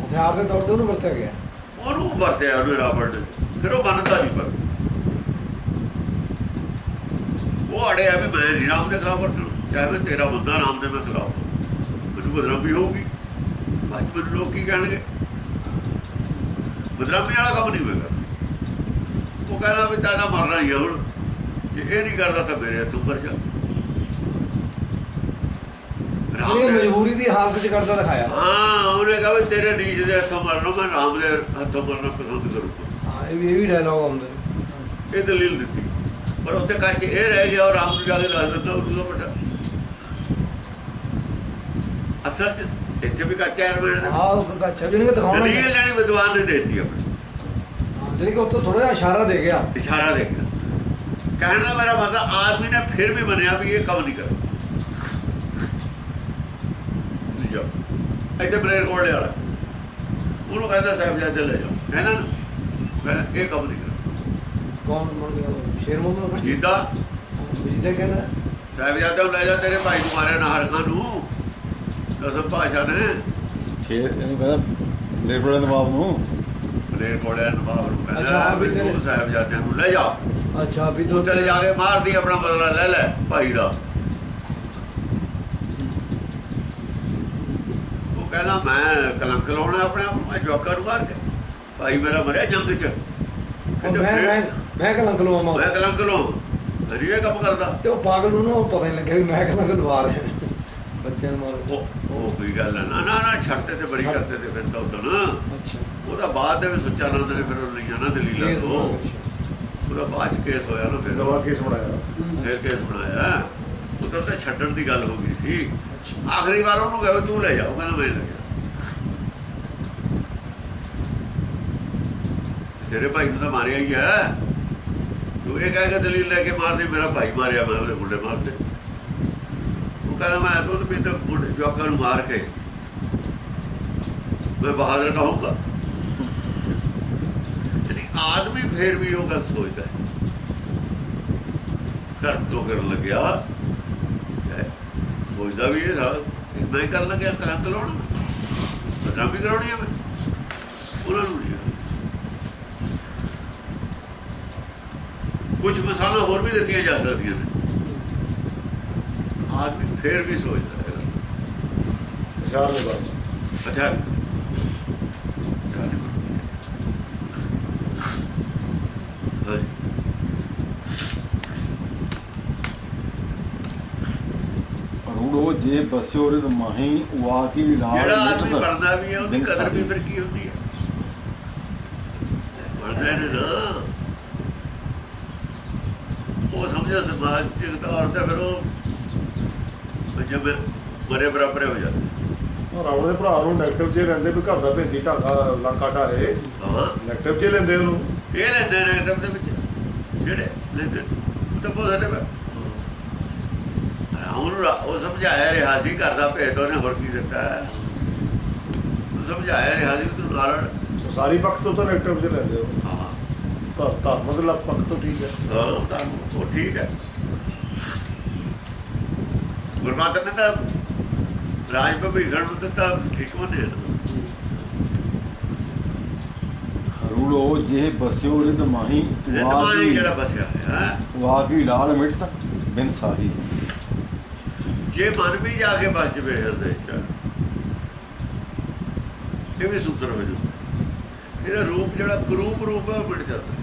ਹਥਿਆਰ ਦੇ ਤੌਰ ਤੇ ਉਹਨੂੰ ਵਰਤਿਆ ਗਿਆ। ਉਹਨੂੰ ਵਰਤਿਆ ਉਹਨੇ ਰਾਵਣ ਨੇ ਫਿਰ ਉਹ ਮੰਨਦਾ ਨਹੀਂ ਪਰ। ਉਹ ਅੜਿਆ ਵੀ ਮੈਂ ਨਹੀਂ ਰਾਮ ਦੇ ਖਿਲਾਫ ਵਰਤਣਾ ਚਾਹੇ ਤੇਰਾ ਬੰਦਾ ਰਾਮ ਦੇ ਮੈਂ ਖਿਲਾਫ ਮੈਨੂੰ ਬਦਨਾਮੀ ਹੋਊਗੀ। ਅੱਜ ਮੈਨੂੰ ਲੋਕ ਕੀ ਕਹਿਣਗੇ? ਬਦਨਾਮੀ ਵਾਲਾ ਕੰਮ ਨਹੀਂ ਹੋਏਗਾ। ਉਹ ਕਹਿੰਦਾ ਵੀ ਤਾਂ ਮਰਨਾ ਹੀ ਆ ਹੁਣ। ਜੇ ਇਹ ਨਹੀਂ ਕਰਦਾ ਤਾਂ ਮੇਰੇ ਤੂੰ ਮਰ ਜਾ। ਰਾਮ ਮਜਬੂਰੀ ਦੀ ਹਾਲਤ ਵਿੱਚ ਕਰਦਾ ਦਿਖਾਇਆ। ਹਾਂ ਉਹਨੇ ਕਹਾ ਵੀ ਤੇਰੇ ਨੀਚ ਦੇ ਹੱਥੋਂ ਮਰਨਾ ਮੈਂ ਰਾਮ ਦੇ ਹੱਥੋਂ ਮਰਨਾ ਪਸੰਦ ਕਰੂੰਗਾ। ਹਾਂ ਇਹ ਵੀ ਇਹ ਵੀ ਡਾਇਲੌਗ ਆਉਂਦੇ। ਇਹ ਦਲੀਲ ਦਿੱਤੀ। ਪਰ ਉੱਥੇ ਕੱਚ ਇਹ ਰਹਿ ਗਿਆ ਔਰ ਰਾਮ ਨੂੰ ਜਾ ਕੇ ਦੱਸ ਦਿੰਦਾ ਉਹ ਤੋਂ ਬਟਾ ਅਸਲ ਇੱਥੇ ਵੀ ਕੱਚਾ ਹੈ ਰਮਣ ਹਾਂ ਉਹ ਕੱਚਾ ਜਿਹਨੇ ਕਿ ਦਿਖਾਉਣਾ ਹੀ ਦਲੀਲ ਹੈ। ਲੈਣੀ ਵਿਦਵਾਨ ਨੇ ਦੇਤੀ ਆਪਣੀ। ਜਿਹੜੀ ਕਿ ਉੱਥੋਂ ਥੋੜਾ ਜਿਹਾ ਇਸ਼ਾਰਾ ਦੇ ਗਿਆ। ਇਸ਼ਾਰਾ ਦੇ ਕੇ ਕਹਿਣ ਦਾ ਮੇਰਾ ਮਤਲਬ ਆਦਮੀ ਨੇ ਫਿਰ ਵੀ ਮੰਨਿਆ ਵੀ ਇਹ ਕੰਮ ਨਹੀਂ ਕਰਨਾ। ਜੀ। ਇੱਥੇ ਬਲੇਰ ਕੋਲ ਵਾਲਾ। ਉਹਨੂੰ ਕਹਿੰਦਾ ਸਾਹਿਬ ਜੀ ਲੈ ਜਾਓ। ਕਹਿੰਦਾ ਇਹ ਕੰਮ ਨਹੀਂ ਕੌਣ ਬਣ ਗਿਆ ਸ਼ੇਰ ਮੁਹੰਮਦ ਖਾਨ ਜੀਦਾ ਜਿਹਦੇ ਕਹਿੰਦਾ। ਸਾਹਿਬਜ਼ਾਦਾ ਨੂੰ ਲੈ ਜਾ ਤੇਰੇ ਭਾਈ ਨੂੰ ਮਾਰਿਆ ਨਾਹਰ ਖਾਨ ਨੂੰ। ਦਸਮ ਭਾਸ਼ਾ ਨੇ। ਛੇ ਇਹਨੂੰ ਕਹਿੰਦਾ ਲੇਬਰ ਨਵਾਬ ਨੂੰ। ਬਲੇਰ ਕੋਲੇ ਨਵਾਬ ਨੂੰ ਕਹਿੰਦਾ ਵੀ ਤੂੰ ਸਾਹਿਬਜ਼ਾਦਿਆਂ ਨੂੰ ਲੈ ਜਾ। ਅੱਛਾ ਵੀ ਤੂੰ ਚਲੇ ਜਾ ਕੇ ਮਾਰਦੀ ਆਪਣਾ ਬਦਲਾ ਲੈ ਲੈ ਭਾਈ ਦਾ। ਉਹ ਕਹਿੰਦਾ ਮੈਂ ਕਲੰਕ ਲਾਉਣਾ ਆਪਣੇ ਆਪ ਨੂੰ, ਮੈਂ ਜਵਾਕਾਂ ਨੂੰ ਮਾਰ ਕੇ। ਭਾਈ ਮੇਰਾ ਮਰਿਆ ਜੰਗ 'ਚ। ਉਹ ਕਹਿੰਦੇ ਮੈਂ ਕਲੰਕ ਲਵਾਵਾਂ ਮੈਂ। ਕਲੰਕ ਲਾਉਂ ਹਰੀ ਇਹ ਕੰਮ ਕਰਦਾ। ਤੇ ਉਹ ਪਾਗਲ ਨੂੰ ਨਾ ਉਹ ਪਤਾ ਨਹੀਂ ਲੱਗਿਆ ਵੀ ਮੈਂ ਕਲੰਕ ਲਵਾ ਰਿਹਾ। ਬੱਚਿਆਂ ਨੂੰ ਮਾਰ ਉਹ ਕੋਈ ਗੱਲ ਨਾ। ਨਾ ਨਾ ਛੱਡਤੇ ਤੇ ਬੜੀ ਕਰਤੇ ਤੇ ਫਿਰ ਤਾਂ ਉਦਣ। ਅੱਛਾ। ਉਹਦਾ ਬਾਅਦ ਦੇ ਵਿੱਚ ਸੁੱਚਾ ਨੰਦ ਨੇ ਫਿਰ ਉਹ ਲਈਆਂ ਨਾ ਦਲੀਲਾਂ ਤੋਂ। ਉਹਦਾ ਬਾਅਦ ਚ ਕੇਸ ਹੋਇਆ ਨਾ ਫਿਰ। ਨਵਾਂ ਕੇਸ ਬਣਾਇਆ। ਫਿਰ ਕੇਸ ਬਣਾਇਆ। ਉਦੋਂ ਤਾਂ ਛੱਡਣ ਦੀ ਗੱਲ ਹੋ ਗਈ ਸੀ। ਆਖਰੀ ਵਾਰ ਉਹਨੂੰ ਕਹੇ ਤੂੰ ਲੈ ਜਾ ਉਹ ਕਹਿੰਦਾ ਮੈਂ ਲੈ ਤੇਰੇ ਭਾਈ ਨੂੰ ਤਾਂ ਮਾਰਿਆ ਹੀ ਹੈ। ਤੂੰ ਇਹ ਕਹਿ ਕੇ ਦਲੀਲ ਲੈ ਕੇ ਮਾਰਦੇ, ਮੇਰਾ ਭਾਈ ਮਾਰਿਆ ਮੈਂ ਉਹਦੇ ਮੁੰਡੇ ਮਾਰਦੇ। ਉਹ ਕਹਿੰਦਾ ਮੈਂ ਦੁੱਧ ਪੀਤੇ ਮੁੰਡੇ ਜਵਾਕਾਂ ਨੂੰ ਮਾਰ ਕੇ ਮੈਂ ਬਹਾਦਰ ਕਹੂੰਗਾ। ਜਿਹੜੀ ਆਦਮੀ ਫੇਰ ਵੀ ਉਹ ਗੱਲ ਸੋਚਦਾ ਹੈ। ਧਰਮ ਤੋਂ ਕਰਨ ਲੱਗਿਆ ਸੋਚਦਾ ਵੀ ਇਹ ਸਾਲਾ ਮੈਂ ਕਰਨ ਲੱਗਿਆ ਕਲੰਕ ਲਾਉਣਾ ਬਦਨਾਮੀ ਕਰਾਉਣੀ ਆ ਮੈਂ। ਉਹਨਾਂ ਨੂੰ ਨਹੀਂ ਕੁਝ ਮਿਸਾਲਾਂ ਹੋਰ ਵੀ ਦਿੱਤੀਆਂ ਜਾ ਸਕਦੀਆਂ ਨੇ। ਆਦਮੀ ਫੇਰ ਵੀ ਸੋਚਦਾ ਹੈ। ਹਥਿਆਰ ਦੇ ਬਾਅਦ ਅੱਛਾ ਹਾਂਜੀ ਰੂੜੋ ਜੇ ਬਸਿਓ ਰਿਦ ਮਾਹੀ ਵਾ ਕੀ ਲਾਲ ਜਿਹੜਾ ਆਦਮੀ। ਬਣਦਾ ਵੀ ਹੈ ਉਹਦੀ ਕਦਰ ਵੀ। ਫਿਰ ਕੀ ਹੁੰਦੀ ਹੈ ਬਣਦਾ ਨੇ ਨਾ ਉਹ ਸਮਝੋ ਸਮਾਜਿਕ ਤੌਰ ਤੇ ਫਿਰ ਉਹ ਜਿਵੇਂ ਮਰੇ ਬਰਾਬਰ ਹੋ ਜਾਂਦੇ। ਉਹ ਰਾਵਣ ਦੇ ਭਰਾ ਨੂੰ ਨੈਗੇਟਿਵ ਜੇ ਰਹਿੰਦੇ ਵੀ ਘਰ ਦਾ ਭੇਦੀ ਢਾਗਾ ਲੰਕਾ ਢਾਹੇ ਹਾਂ। ਨੈਗੇਟਿਵ ਜੇ ਲੈਂਦੇ ਉਹਨੂੰ? ਇਹ ਲੈਂਦੇ ਨੇ ਐਟਮ ਦੇ ਵਿੱਚ। ਜਿਹੜੇ ਲੈਂਦੇ ਤਾਂ ਬਹੁਤ ਰਾਵਣ ਨੂੰ ਰਾ- ਉਹ ਸਮਝਾਇਆ ਰਿਹਾ ਸੀ ਘਰ ਦਾ ਭੇਦ ਉਹਨੇ ਹੋਰ ਕੀ ਦਿੱਤਾ। ਹੈ ਸਮਝਾਇਆ ਰਿਹਾ ਸੀ ਤੂੰ ਨਾਰੜ ਸਾਰੀ ਪੱਖ ਤੋਂ ਤਾਂ ਨੈਗੇਟਿਵ ਜੇ ਲੈਂਦੇ ਉਹ ਹਾਂ। ਤਾਂ ਧਰਮ ਦੇ ਲਫ਼ ਪੱਖ ਤੋਂ ਠੀਕ ਹੈ। ਹਾਂ ਤਾਂ ਉਹ ਠੀਕ ਹੈ। ਗੁਰਮਾਤਾ ਨੇ ਤਾਂ ਰਾਜ ਭਵੀਖਣ ਨੂੰ ਦਿੱਤਾ ਠੀਕ ਮੰਨਿਆ ਨਾ ਰੂੜੋ ਰੂੜੋ ਜੇ ਬਸਿਓ ਰਿਦ ਮਾਹੀ ਰਿਦਮਾਨੀ ਜਿਹੜਾ ਬਸਿਆ ਹੋਇਆ ਹੈ, ਵਾ ਕੀ ਲਾਲ ਮਿਰਚ ਬਿਨ ਸਾਹੀ। ਜੇ ਮਨ ਵੀ ਜਾ ਕੇ ਬਸ ਜਵੇ ਹਿਰਦੇ ਚ ਇਹ ਵੀ ਸੁੰਦਰ ਹੋ ਜਾਂਦਾ ਇਹਦਾ ਰੂਪ ਜਿਹੜਾ ਕਰੂਪ ਰੂਪ ਹੈ ਉਹ ਮਿਟ ਜਾਂਦਾ।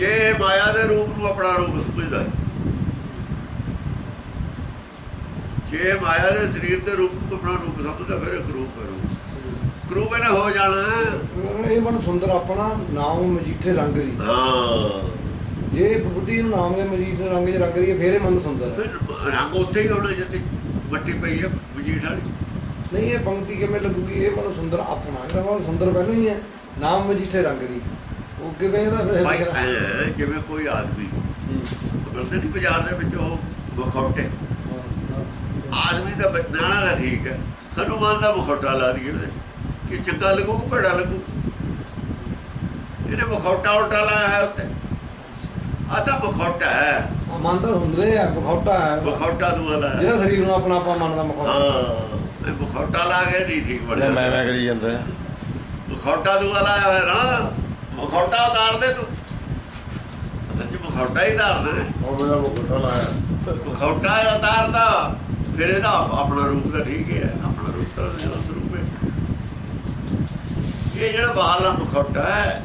ਜੇ ਮਾਇਆ ਦੇ ਰੂਪ ਨੂੰ ਆਪਣਾ ਰੂਪ ਸਮਝਦਾ ਹੈ। ਜੇ ਮਾਇਆ ਦੇ ਸਰੀਰ ਦੇ ਰੂਪ ਨੂੰ ਆਪਣਾ ਰੂਪ ਸਮਝਦਾ ਫਿਰ ਇਹ ਕਰੂਪ ਹੈ ਰੂਪ। ਕਰੂਪ ਇਹਨੇ ਹੋ ਜਾਣਾ। ਇਹ ਮਨ ਸੁੰਦਰ ਆਪਣਾ ਨਾਮ ਮਜੀਠੇ ਰੰਗ ਦੀ। ਹਾਂ। ਜੇ ਬੁੱਧੀ ਨੂੰ ਨਾਮ ਦੇ ਮਜੀਠੇ ਰੰਗ 'ਚ ਰੰਗ ਦੀ ਫੇਰ ਇਹ ਮਨ ਸੁੰਦਰ ਹੈ। ਰੰਗ ਉੱਥੇ ਹੀ ਹੋਣਾ ਜਿੱਥੇ ਮੱਟੀ ਪਈ ਹੈ ਮਜੀਠ ਵਾਲੀ। ਨਹੀਂ ਇਹ ਪੰਕਤੀ ਕਿਵੇਂ ਲੱਗੂਗੀ? ਇਹ ਮਨ ਸੁੰਦਰ ਆਪਣਾ ਇਹਦਾ ਮਨ ਸੁੰਦਰ ਪਹਿਲਾਂ ਹੀ ਹੈ। ਨਾਮ ਮਜੀਠੇ ਰੰਗ ਦੀ। ਉਹ ਕਿਵੇਂ ਇਹਦਾ ਫਿਰ? ਜਿਵੇਂ ਕੋਈ ਆਦਮੀ ਮਿਲਦੇ ਨਹੀਂ ਬਾਜ਼ਾਰ ਦੇ ਵਿੱਚ ਉਹ ਮੁਖੌਟੇ। ਆਦਮੀ ਦਾ ਨਾਣਾ ਦਾ ਠੀਕ ਹੈ। ਹਨੂਮਾਨ ਦਾ ਮੁਖੌਟਾ ਲਾ ਦਈਏ ਕਿ ਚੰਗਾ ਲੱਗੂ ਕਿ ਭੜਾ ਲੱਗੂ? ਇਹਨੇ ਮੁਖੌਟਾ ਉਲਟਾ ਲਾਇਆ ਹੈ ਉੱਤੇ। ਆਹ ਤਾਂ ਮੁਖੌਟਾ ਹੈ। ਮਨ ਤਾਂ ਹੁੰਦੇ ਆ ਮੁਖੌਟਾ ਹੈ। ਮੁਖੌਟਾ ਦੂਆ ਲਾਇਆ ਜਿਹੜਾ ਸਰੀਰ ਨੂੰ ਆਪਣਾ ਆਪਾਂ ਮੰਨਦਾ ਮੁਖੌਟਾ। ਹਾਂ ਇਹ ਮੁਖੌਟਾ ਲਾ ਕੇ ਨਹੀਂ ਠੀਕ ਬਣਿਆ ਮੈਂ ਮੈਂ ਕਰੀ ਜਾਂਦਾ। ਮੁਖੌਟਾ ਦੂਆ ਲਾਇਆ ਹੋਇਆ ਨਾ। ਮੁਖੌਟਾ ਉਤਾਰ ਦੇ ਤੂੰ। ਅਸਲ ਚ ਮੁਖੌਟਾ ਹੀ ਉਤਾਰਨਾ ਹੈ। ਉਹ ਮੇਰਾ ਮੁਕਟਾ ਲਾਇਆ। ਮੁਖੌਟਾ ਉਤਾਰਦਾ ਫਿਰ ਇਹਦਾ ਆਪ- ਆਪਣਾ ਰੂਪ ਤਾਂ ਠੀਕ ਹੈ ਆਪਣਾ ਰੂਪ ਤਾਂ ਜਿਹੜਾ ਸਰੂਪ ਹੈ। ਇਹ ਜਿਹੜਾ ਬਾਹਰਲਾ ਮੁਖੌਟਾ ਹੈ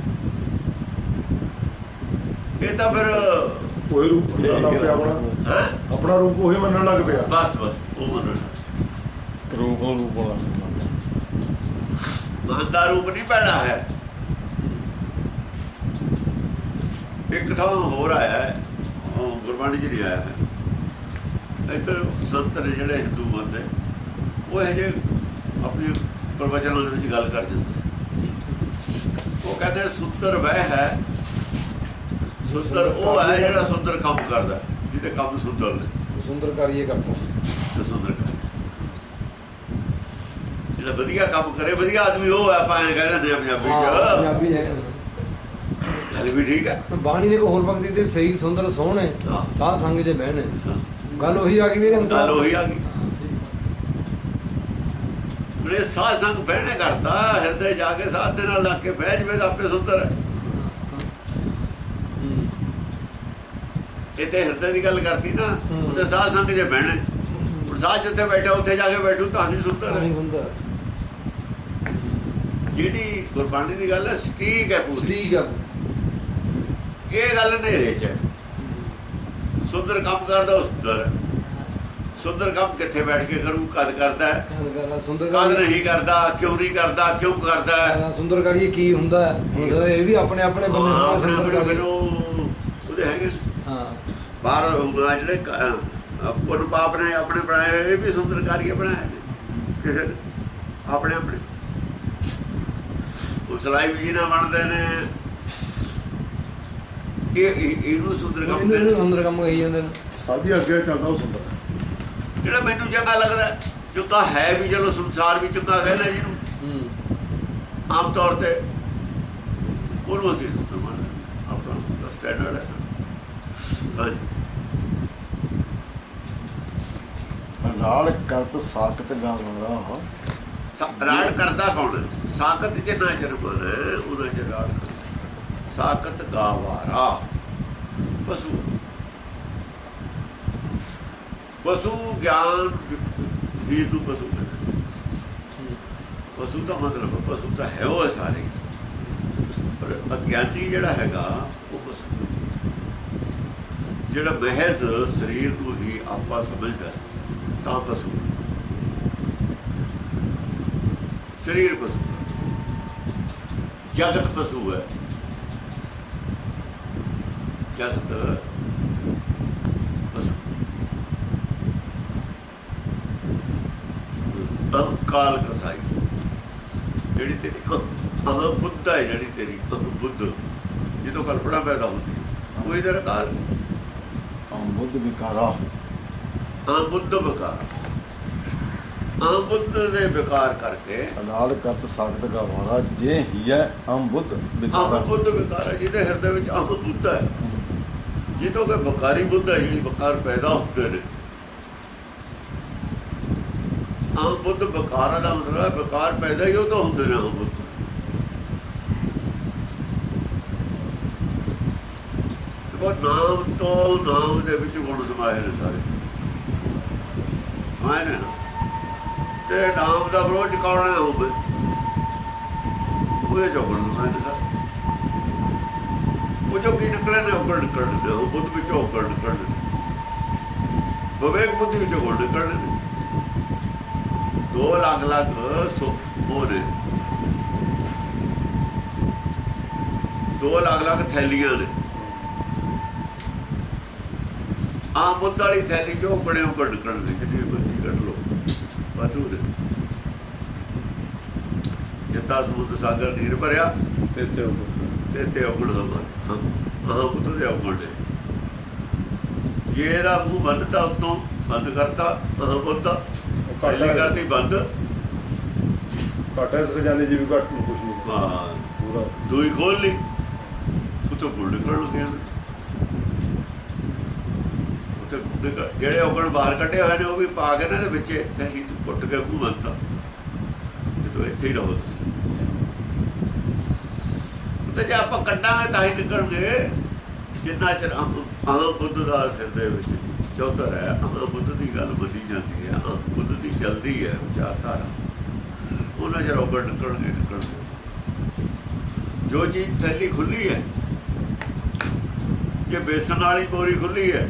ਇਹ ਤਾਂ ਫਿਰ ਕੋਈ ਰੂਪ ਆਪਣਾ। ਹੈਂ? ਆਪਣਾ ਰੂਪ ਉਹੀ ਮੰਨਣ ਲੱਗ ਪਿਆ। ਬਸ ਬਸ ਉਹ ਮੰਨਣਾ ਰੂਪ ਰੂਪ ਵਾਲਾ ਮਨ ਦਾ ਰੂਪ ਨਹੀਂ ਪੈਣਾ ਹੈ। ਇੱਕ ਥਾਂ ਹੋਰ ਆਇਆ ਹੈ ਉਹ ਗੁਰਬਾਣੀ ਨਹੀਂ ਆਇਆ ਹੈ। ਇੱਧਰ ਸੰਤ ਨੇ ਜਿਹੜੇ ਹਿੰਦੂ ਬੰਦੇ ਉਹ ਇਹ ਜੇ ਆਪਣੀ ਪ੍ਰਵਚਨਾਂ ਦੇ ਵਿੱਚ ਗੱਲ ਕਰ ਜਾਂਦੇ ਉਹ ਕਹਿੰਦੇ ਸੁੰਦਰ ਵਹਿ ਹੈ ਸੁੰਦਰ ਉਹ ਹੈ ਜਿਹੜਾ ਸੁੰਦਰ ਕੰਮ ਕਰਦਾ ਜਿਹਦੇ ਕੰਮ ਸੁੰਦਰ ਨੇ। ਸੁੰਦਰ ਕਾਰੀਏ ਕਰਤਾ ਤੇ ਸੁੰਦਰ ਕਰ ਜਿਹੜਾ ਵਧੀਆ ਕੰਮ ਕਰੇ ਵਧੀਆ ਆਦਮੀ ਉਹ ਹੈ ਆਪਾਂ ਕਹਿੰਦੇ ਨੇ ਪੰਜਾਬੀ ਚ। ਪੰਜਾਬੀ ਹੈ। ਗੱਲ ਵੀ ਠੀਕ ਹੈ ਬਾਣੀ ਨੇ ਕੋ ਹੋਰ ਤੇ ਸਹੀ ਸੁੰਦਰ ਸੋਹਣੇ ਹਾਂ। ਸਾਧ ਸੰਗ ਜੇ ਬਹਿਣੇ। ਗੱਲ ਉਹੀ ਆ ਗਈ ਵੀ ਇਹਦੇ ਗੱਲ ਉਹੀ ਆ ਗਈ। ਹਾਂ। ਜਿਹੜੇ ਸਾਧ ਸੰਗ ਬਹਿਣੇ ਕਰਦਾ ਹਿਰਦੇ ਜਾ ਕੇ ਸਾਧ ਦੇ ਨਾਲ ਲੱਗ ਕੇ ਬਹਿ ਜਵੇ ਤਾਂ ਆਪੇ ਸੁੰਦਰ ਹੈ। ਹੂੰ। ਇਹ ਤੇ ਹਿਰਦੇ ਦੀ ਗੱਲ ਕਰਤੀ ਨਾ ਹੂੰ। ਉਹਦੇ ਸਾਧ ਸੰਗ ਜੇ ਬਹਿਣੇ। ਹੁਣ ਸਾਧ ਜਿੱਥੇ ਬੈਠਾ ਉੱਥੇ ਜਾ ਕੇ ਬੈਠੂ ਤਾਂ ਹੀ ਸੁੰਦਰ ਨਹੀਂ ਹੈ ਸੁੰਦਰ ਜਿਹੜੀ ਗੁਰਬਾਣੀ ਦੀ ਗੱਲ ਹੈ ਸਟੀਕ ਹੈ ਪੂਰੀ। ਠੀਕ ਆ ਇਹ ਗੱਲ ਨੇਰੇ ਚ ਸੁੰਦਰ ਕੰਮ ਕਰਦਾ ਉਹ ਸੁੰਦਰ ਸੁੰਦਰ ਕੰਮ ਕਿੱਥੇ ਬੈਠ ਕੇ ਕਰੂ ਕਦ ਕਰਦਾ ਸੁੰਦਰ ਕਦ ਨਹੀਂ ਕਰਦਾ ਕਿਉਂ ਨਹੀਂ ਕਰਦਾ ਕਿਉਂ ਕਰਦਾ ਸੁੰਦਰ ਕਾਰੀਏ ਕੀ ਹੁੰਦਾ ਇਹ ਵੀ ਆਪਣੇ ਆਪਣੇ ਬੰਦੇ ਨੂੰ ਉਹਦੇ ਹੈਗੇ ਹਾਂ। ਬਾਹਰ ਜਿਹੜੇ ਪੁਰ ਪਾਪ ਨੇ ਆਪਣੇ ਬਣਾਏ ਹੋਏ, ਇਹ ਵੀ ਸੁੰਦਰਕਾਰੀ ਬਣਾਏ ਨੇ। ਆਪਣੇ ਆਪਣੇ। ਉਹ ਸਲਾਈ ਵੀ ਨਾ ਬਣਦੇ ਨੇ? ਇਹ ਇਹ- ਇਹਨੂੰ ਸੁੰਦਰ ਕੰਮ ਇਹਨੂੰ ਸੁੰਦਰ ਕੰਮ ਕਹੀ ਜਾਂਦੇ ਨੇ। ਸਾਡੀ ਅੱਗੇ ਚੱਲਦਾ ਉਹ ਸੁੰਦਰ। ਜਿਹੜਾ ਮੈਨੂੰ ਚੰਗਾ ਲੱਗਦਾ ਚੰਗਾ ਹੈ ਵੀ ਚਲੋ ਸੰਸਾਰ ਵੀ ਚੰਗਾ ਕਹਿੰਦਾ ਜਿਹਨੂੰ ਆਮ ਤੌਰ ਤੇ ਉਹਨੂੰ ਅਸੀਂ ਮੰਨਦੇ ਹਾਂ। ਆਪਣਾ ਦਾ ਸਟੈਂਡਰਡ ਹੈ। ਹਾਂਜੀ। ਰਾੜ ਕਰਤ ਸਾਖਤ ਗਾਵਰਾ ਸਾ- ਰਾੜ ਕਰਦਾ ਕੌਣ? ਸਾਖਤ ਜਿੰਨਾ ਚਿਰ ਬਣੇ ਉਹਨਾਂ ਚਿਰ ਰਾੜ ਕਰਦਾ। ਸਾਖਤ ਗਾਵਾਰਾ। ਪਸ਼ੂ। ਪਸ਼ੂ ਗਿਆਨ ਹੀ ਨੂੰ ਪਸ਼ੂ ਪਸ਼ੂ ਦਾ ਮਤਲਬ, ਪਸ਼ੂ ਤਾਂ ਹੈ ਉਹ ਹੈ ਸਾਰੇ। ਪਰ ਅਗਿਆਨੀ ਜਿਹੜਾ ਹੈਗਾ, ਉਹ ਪਸ਼ੂ ਜਿਹੜਾ ਮਹਿਜ਼ ਸਰੀਰ ਨੂੰ ਹੀ ਆਪਾਂ ਸਮਝਦਾ, ਤਾਂ ਪਸ਼ੂ ਸਰੀਰ ਪਸ਼ੂ ਹੈ। ਜਗਤ ਪਸ਼ੂ ਹੈ। ਜਗਤ ਤਬ ਕਾਲ ਕਸਾਈ। ਜਿਹੜੀ ਤੇਰੀ ਅਹ ਬੁੱਧ ਹੈ ਜਿਹੜੀ ਤੇਰੀ ਅਹ ਬੁੱਧ ਜਦੋਂ ਕਲਪਨਾ ਪੈਦਾ ਹੁੰਦੀ ਹੈ, ਉਹ ਇਧਰ ਕਾਲ। ਬੁੱਧ ਵਿਕਾਰਾ। ਆ ਬੁੱਧ ਵਿਕਾਰ। ਆ ਬੁੱਧ ਦੇ ਵਿਕਾਰ ਕਰਕੇ ਰਾੜ ਕਰਤ ਸਾਖਤ ਗਾਵਰਾ ਜੇ ਹੀਐ ਹਮ ਬੁੱਧ ਆਹ ਵਿਕਾਰਾ। ਬੁੱਧ ਵਿਕਾਰ ਹੈ ਜਿਹਦੇ ਹਿਰਦੇ ਵਿੱਚ ਆਹ ਬੁੱਧ ਹੈ। ਜਿੱਦੋਂ ਕਿ ਬਕਾਰੀ ਬੁੱਧ ਜਿਹੜੀ ਵਿਕਾਰ ਪੈਦਾ ਹੁੰਦੇ ਨੇ। ਆਮ ਬੁੱਧ ਬਕਾਰਾਂ ਦਾ ਮਤਲਬ ਬਕਾਰ ਪੈਦਾ ਹੀ ਉਹ ਤੋਂ ਹੁੰਦੇ ਨੇ ਬੁੱਧ। ਦੇਖੋ, ਨਾਮ ਤੋਂ ਨਾਮ ਦੇ ਵਿੱਚ ਗੁਣ ਸਮਾਏ ਨੇ ਸਾਰੇ। ਸਮਾਏ ਨੇ ਤੇ ਨਾਮ ਦਾ ਵਿਰੋਧ ਕੌਣ ਹੈ ਹੋਵੇ ਉਹਦੇ ਚੋਂ ਗੁਣ ਸਮਾਏ ਨੇ ਸਾਰੇ। ਉਹ ਜੋ ਕੀ ਨਿਕਲੇ ਨੇ ਉਹ ਗੁਣ ਉਹ ਬੁੱਧ ਵਿੱਚੋਂ ਉਹ ਗੁਣ ਵਿਵੇਕ ਬੁੱਧੀ ਵਿੱਚੋਂ ਗੁਣ ਨਿਕਲਣੇ ਨੇ ਦੋ ਅਲੱਗ ਅਲੱਗ ਸੁ ਉਹ ਦੋ ਅਲੱਗ ਅਲੱਗ ਥੈਲੀਆਂ ਨੇ ਆ ਬੁੱਧ ਵਾਲੀ ਥੈਲੀ ਚੋਂ ਬੜੇ ਉੱਪਰ ਨਿਕਲਦੇ ਜਿੰਨੀ ਬੁੱਧੀ ਕੱਢ ਲੋ ਵਾਧੂ ਨੇ ਜਿੱਤਾ ਸਮੁੰਦਰ ਸਾਗਰ ਨੀਰ ਭਰਿਆ। ਤੇ ਤੇ ਉਹ ਤੇ ਤੇ ਔਗਣ ਹਮਾਰੇ ਹਮ ਆਹ ਬੁੱਧ ਦੇ ਔਗਣ ਨੇ। ਜੇ ਇਹਦਾ ਮੂੰਹ ਬੰਦਤਾ ਉਤੋਂ ਬੰਦ ਕਰਤਾ ਆਹ ਬੁੱਧ। ਪਹਿਲੀ ਕਰਤੀ ਬੰਦ। ਘਾਟਾ ਇਸ ਖਜ਼ਾਨੇ ਜੀ ਵੀ ਘੱਟ ਨੂੰ ਕੁਛ ਨਹੀਂ। ਹਾਂ। ਪੂਰਾ। ਦੂਈ ਖੋਲ ਲਈ। ਉਤੋਂ ਬੁੱਲ ਨਿਕਲ ਲਗੇ ਉਤੇ ਜਿਹੜੇ ਔਗਣ ਬਾਹਰ ਕੱਢੇ ਹੋਏ ਨੇ ਉਹ ਵੀ ਪਾ ਕੇ ਨਾ ਇਹਦੇ ਵਿੱਚ ਥੈਲੀ ਚ ਕੁੱਟ ਕੇ ਮੂੰਹ ਬੰਦਤਾ ਇਹ ਤੋਂ ਇੱਥੇ ਹੀ ਰਹੋ ਤੇ ਜੇ ਆਪਾਂ ਕੱਢਾਂਗੇ ਤਾਂ ਹੀ ਨਿਕਲਣਗੇ ਜਿੰਨਾ ਚਿਰ ਆਮ ਬੁੱਧ ਦਾ ਸਿਰ ਦੇ ਵਿੱਚ ਚੌਧਰ ਹੈ ਆਮ ਬੁੱਧ ਦੀ ਗੱਲ ਮੰਨੀ ਜਾਂਦੀ ਹੈ ਆਮ ਬੁੱਧ ਦੀ ਚੱਲਦੀ ਹੈ ਵਿਚਾਰਧਾਰਾ ਉਹਨਾਂ ਚਿਰ ਔਗਣ ਨਿਕਲਣਗੇ ਨਿਕਲਣਗੇ। ਜੋ ਚੀਜ਼ ਥੈਲੀ ਖੁੱਲੀ ਹੈ ਜੇ ਬੇਸਣ ਵਾਲੀ ਬੋਰੀ ਖੁੱਲੀ ਹੈ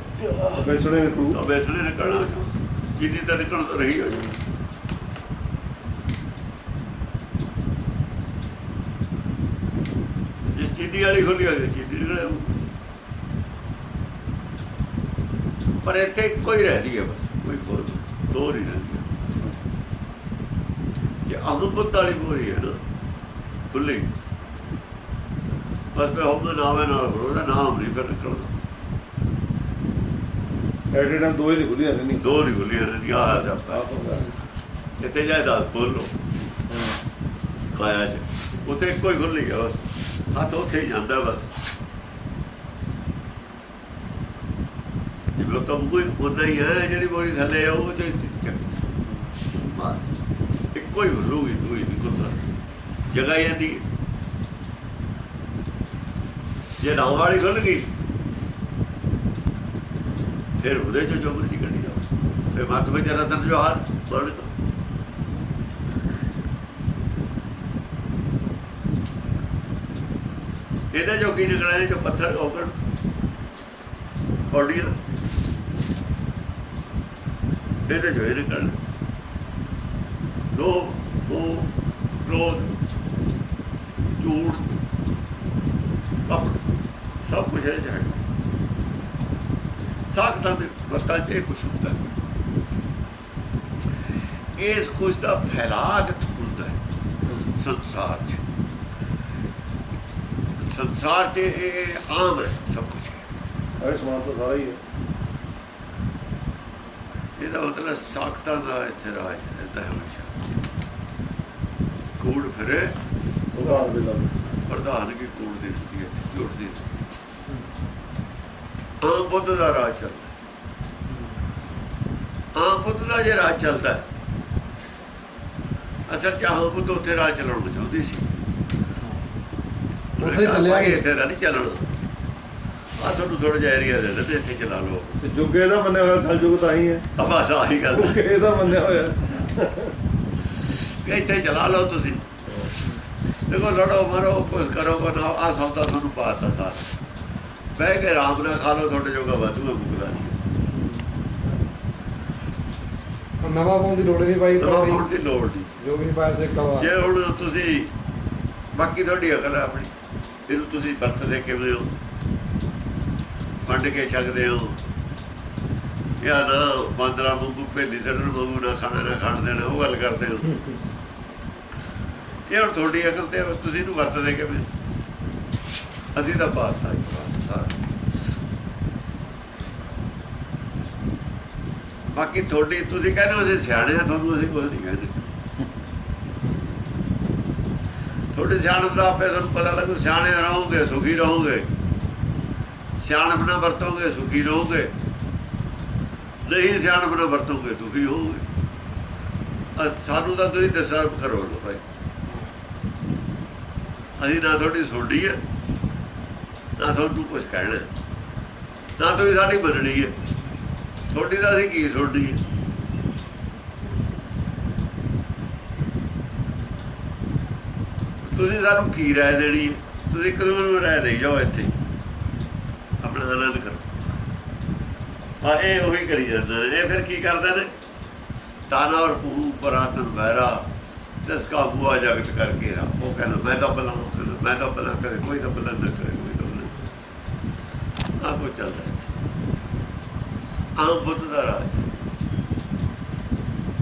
ਬੈਸਣੇ ਨੇ ਕਰੂ ਤਾਂ ਬੇਸਣੇ ਨਿਕਲਣਾ ਚੀਨੀ ਤਾਂ ਨਿਕਲਣ ਤਾਂ ਰਹੀ ਹੋ ਜੀ ਜੇ ਚੀਨੀ ਵਾਲੀ ਖੁੱਲੀ ਹੋਵੇ ਚੀਨੀ ਨਿਕਲੇ ਪਰ ਇੱਥੇ ਇੱਕੋ ਹੀ ਰਹਿਦੀ ਹੈ ਬਸ ਕੋਈ ਖੋਲ ਦੋ ਨਹੀਂ ਰਹਿੰਦੀਆਂ। ਜੇ ਅਨੁਬੁੱਧ ਵਾਲੀ ਬੋਰੀ ਹੈ ਨਾ ਖੁੱਲੀ ਬਸ ਮੈਂ ਹੋਮ ਨਾਵੇਂ ਨਾਲ ਬਰੋਦਾ ਨਾਮ ਨਹੀਂ ਫਿਰ ਨਿਕਲਦਾ ਐਡੇ ਨਾਲ ਦੋ ਹੀ ਖੁੱਲੀਆਂ ਨਹੀਂ ਦੋ ਨਹੀਂ ਖੁੱਲੀਆਂ ਰਹਿੰਦੀਆਂ ਆ ਜਾਂਦਾ ਜਿੱਤੇ ਜਾਏ ਦੱਸ ਖੋਲ ਲੋ ਕਾਇਆ ਚ। ਉੱਥੇ ਇੱਕੋ ਹੀ ਖੁੱਲੀ ਹੈ ਬਸ। ਹੱਥ ਉੱਥੇ ਹੀ ਜਾਂਦਾ ਬਸ। ਜਿਵੇਂ ਤਾਂ ਕੋਈ ਉਹਨਾਂ ਹੀ ਹੈ, ਜਿਹੜੀ ਬੋਰੀ ਥੱਲੇ ਆ, ਉਹ ਚ ਬਸ। ਇੱਕੋ ਹੀ ਖੁੱਲੂਗੀ ਦੂਈ ਨਹੀਂ ਖੁੱਲਦਾ ਜਗ੍ਹਾ ਹੀ ਆਂਦੀ ਜੇ ਨਾਮ ਵਾਲੀ ਖੁੱਲ ਗਈ, ਫਿਰ ਉਹਦੇ ਚੋਂ ਜੋ ਮਰਜ਼ੀ ਕੱਢੀ ਜਾਓ। ਫਿਰ ਮਤ ਵਿੱਚ ਰਤਨ ਜੋਹਾਰ ਪੜ੍ਹ ਇਹਦੇ ਜੋ ਕੀ ਨਿਕਲਿਆ? ਚੋਂ ਪੱਥਰ ਔਗਣ ਪੌੜੀਆਂ? ਇਹਦੇ ਜੋ ਇਹ ਨਿਕਲ ਦੋ ਉਹ ਕ੍ਰੋਧ ਝੂਠ ਕਪਟ ਸਭ ਕੁਝ ਹੈ ਹੈ। ਸਾਖਤਾਂ ਦੇ ਬੱਤਾਂ 'ਚ ਇਹ ਕੁਛ ਹੁੰਦਾ ਇਸ ਕੁਝ ਦਾ ਫੈਲਾਅ ਹੁੰਦਾ ਹੈ? ਸੰਸਾਰ 'ਚ। ਸੰਸਾਰ 'ਚ ਇਹ ਆਮ ਹੈ ਸਭ ਕੁਝ ਇਹ ਸਮਾਨ ਤਾਂ ਸਾਰਾ ਹੀ ਹੈ। ਇਹਦਾ ਮਤਲਬ ਸਾਖਤਾਂ ਦਾ ਇੱਥੇ ਰਾਜ ਰਹਿੰਦਾ ਹੈ ਹਮੇਸ਼ਾ। ਕੂੜ ਫਿਰੇ ਉਹਦਾ ਆਪ ਵੇਲਾ ਪ੍ਰਧਾਨ ਕੀ ਕੂੜ ਦੀ ਹੁੰਦੀ ਹੈ ਇੱਥੇ ਝੂਠ ਦੀ ਆਮ ਬੁੱਧ ਦਾ ਰਾਜ ਚੱਲਦਾ ਆਮ ਬੁੱਧ ਦਾ ਜੇ ਰਾਜ ਚੱਲਦਾ ਹੈ, ਅਸਲ ਚ ਆਮ ਬੁੱਧ ਉੱਥੇ ਰਾਜ ਚਲਾਉਣਾ ਚਾਹੁੰਦੀ ਸੀ। ਉੱਥੇ ਚੱਲਿਆ ਇੱਥੇ ਤਾਂ ਨਹੀਂ ਚੱਲਣਾ। ਆ ਤੁਹਾਨੂੰ ਥੋੜਾ ਜਿਹਾ ਏਰੀਆ ਦੇ ਦੇ ਇੱਥੇ ਚਲਾ ਲਓ। ਤੇ ਜੁਗੇ ਦਾ ਮੰਨਿਆ ਹੋਇਆ ਕਲ ਯੁਗ ਤਾਂ ਹੀ ਹੈ। ਆ ਬਸ ਆਹੀ ਗੱਲ। ਜੁਗੇ ਦਾ ਮੰਨਿਆ ਹੋਇਆ ਇੱਥੇ ਚਲਾ ਲਓ ਤੁਸੀਂ। ਦੇਖੋ ਲੜੋ ਮਰੋ ਕੁਝ ਕਰੋ ਕੋ ਨਾ ਆ ਸੌਦਾ ਤੁਹਾਨੂੰ ਪਾਤਾ ਸਾਰਾ। ਬਹਿ ਕੇ ਆਰਾਮ ਨਾਲ ਖਾ ਲਓ ਤੁਹਾਡੇ ਜੋਗਾ ਵਾਧੂ ਹੈ ਮੁਕਦਾ ਨਹੀਂ। ਨਵਾਂ ਪਾਉਣ ਦੀ ਲੋੜ ਨਹੀਂ ਪਾਈ ਨਵਾਂ ਹੋਣ ਦੀ ਲੋੜ ਨਹੀਂ। ਜੋ ਵੀ ਪਾਇਆ ਸੇ ਕਵਾ ਜੇ ਹੁਣ ਤੁਸੀਂ ਬਾਕੀ ਤੁਹਾਡੀ ਅਕਲ ਆਪਣੀ। ਇਹਨੂੰ ਤੁਸੀਂ ਵਰਤਦੇ ਕਿਵੇਂ ਹੋ। ਵੰਡ ਕੇ ਛਕਦੇ ਹੋ। ਜਾਂ ਨਾ ਬਾਂਦਰਾ ਵਾਂਗੂ ਭੇਲੀ ਸੜਨ ਵਾਂਗੂ ਨਾ ਖਾਣਾ, ਨਾ ਖਾਣ ਦੇਣਾ, ਉਹ ਗੱਲ ਕਰਦੇ ਹੋ। ਇਹ ਹੁਣ ਤੁਹਾਡੀ ਅਕਲ ਤੇ ਤੁਸੀਂ ਇਹਨੂੰ ਵਰਤਦੇ ਕਿਵੇਂ ਅਸੀਂ ਤਾਂ ਬਾਤ ਸਾਰੀ ਸਾਰਾ ਬਾਕੀ ਤੁਹਾਡੀ, ਤੁਸੀਂ ਕਹਿੰਦੇ ਹੋ ਅਸੀਂ ਸਿਆਣੇ ਆ, ਤੁਹਾਨੂੰ ਅਸੀਂ ਕੁਝ ਨਹੀਂ ਕਹਿੰਦੇ। ਤੁਹਾਡੇ ਸਿਆਣਪ ਦਾ ਆਪੇ ਤੁਹਾਨੂੰ ਪਤਾ ਲੱਗੂ, ਸਿਆਣੇ ਰਹੋਗੇ, ਸੁਖੀ ਰਹੋਗੇ। ਸਿਆਣਪ ਨਾ ਵਰਤੋਗੇ, ਸੁਖੀ ਰਹੋਗੇ। ਨਹੀਂ ਸਿਆਣਪ ਨਾ ਵਰਤੋਗੇ, ਦੁਖੀ ਹੋਵੋਗੇ। ਸਾਨੂੰ ਤਾਂ ਤੁਸੀਂ ਡਿਸਟਰਬ ਕਰੋ ਲੋ ਭਾਈ। ਅਸੀਂ ਨਾ ਤੁਹਾਡੀ ਸੁਣਨੀ ਹੈ, ਨਾ ਤੁਹਾਨੂੰ ਕੁਝ ਕਹਿਣਾ ਨਾ ਤੁਸੀਂ ਸਾਡੀ ਮੰਨਣੀ ਹੈ। ਤੁਹਾਡੀ ਤਾਂ ਅਸੀਂ ਕੀ ਸੁਣਨੀ ਹੈ? ਤੁਸੀਂ ਸਾਨੂੰ ਕੀ ਰਾਏ ਦੇਣੀ ਹੈ? ਤੁਸੀਂ ਕਦੋਂ ਨੂੰ ਰਾਏ ਦੇਈ ਜਾਓ ਇੱਥੇ ਆਪਣਾ ਆਨੰਦ ਕਰੋ। ਆ, ਇਹ ਉਹੀ ਕਰੀ ਜਾਂਦੇ ਇਹ ਫਿਰ ਕੀ ਕਰਦੇ ਨੇ? ਤਾਨਾ ਔਰ ਪੂ ਪਰਾਤਨ ਵੈਰਾ ਦਸ ਕਾ ਬੁਆ ਜਗਤ ਕਰਕੇ ਰਾ। ਉਹ ਕਹਿੰਦਾ, ਮੈਂ ਤਾਂ ਬਲਾ ਮੈਂ ਤਾਂ ਬਲਾ ਕਰੇ, ਕੋਈ ਤਾਂ ਬਲਾ ਨਾ ਕਰੇ, ਕੋਈ ਤਾਂ ਬਲਾ ਆ ਕੋ ਚੱਲਦਾ ਹੈ ਆ ਬੁੱਧ ਦਾ ਰਾਜ।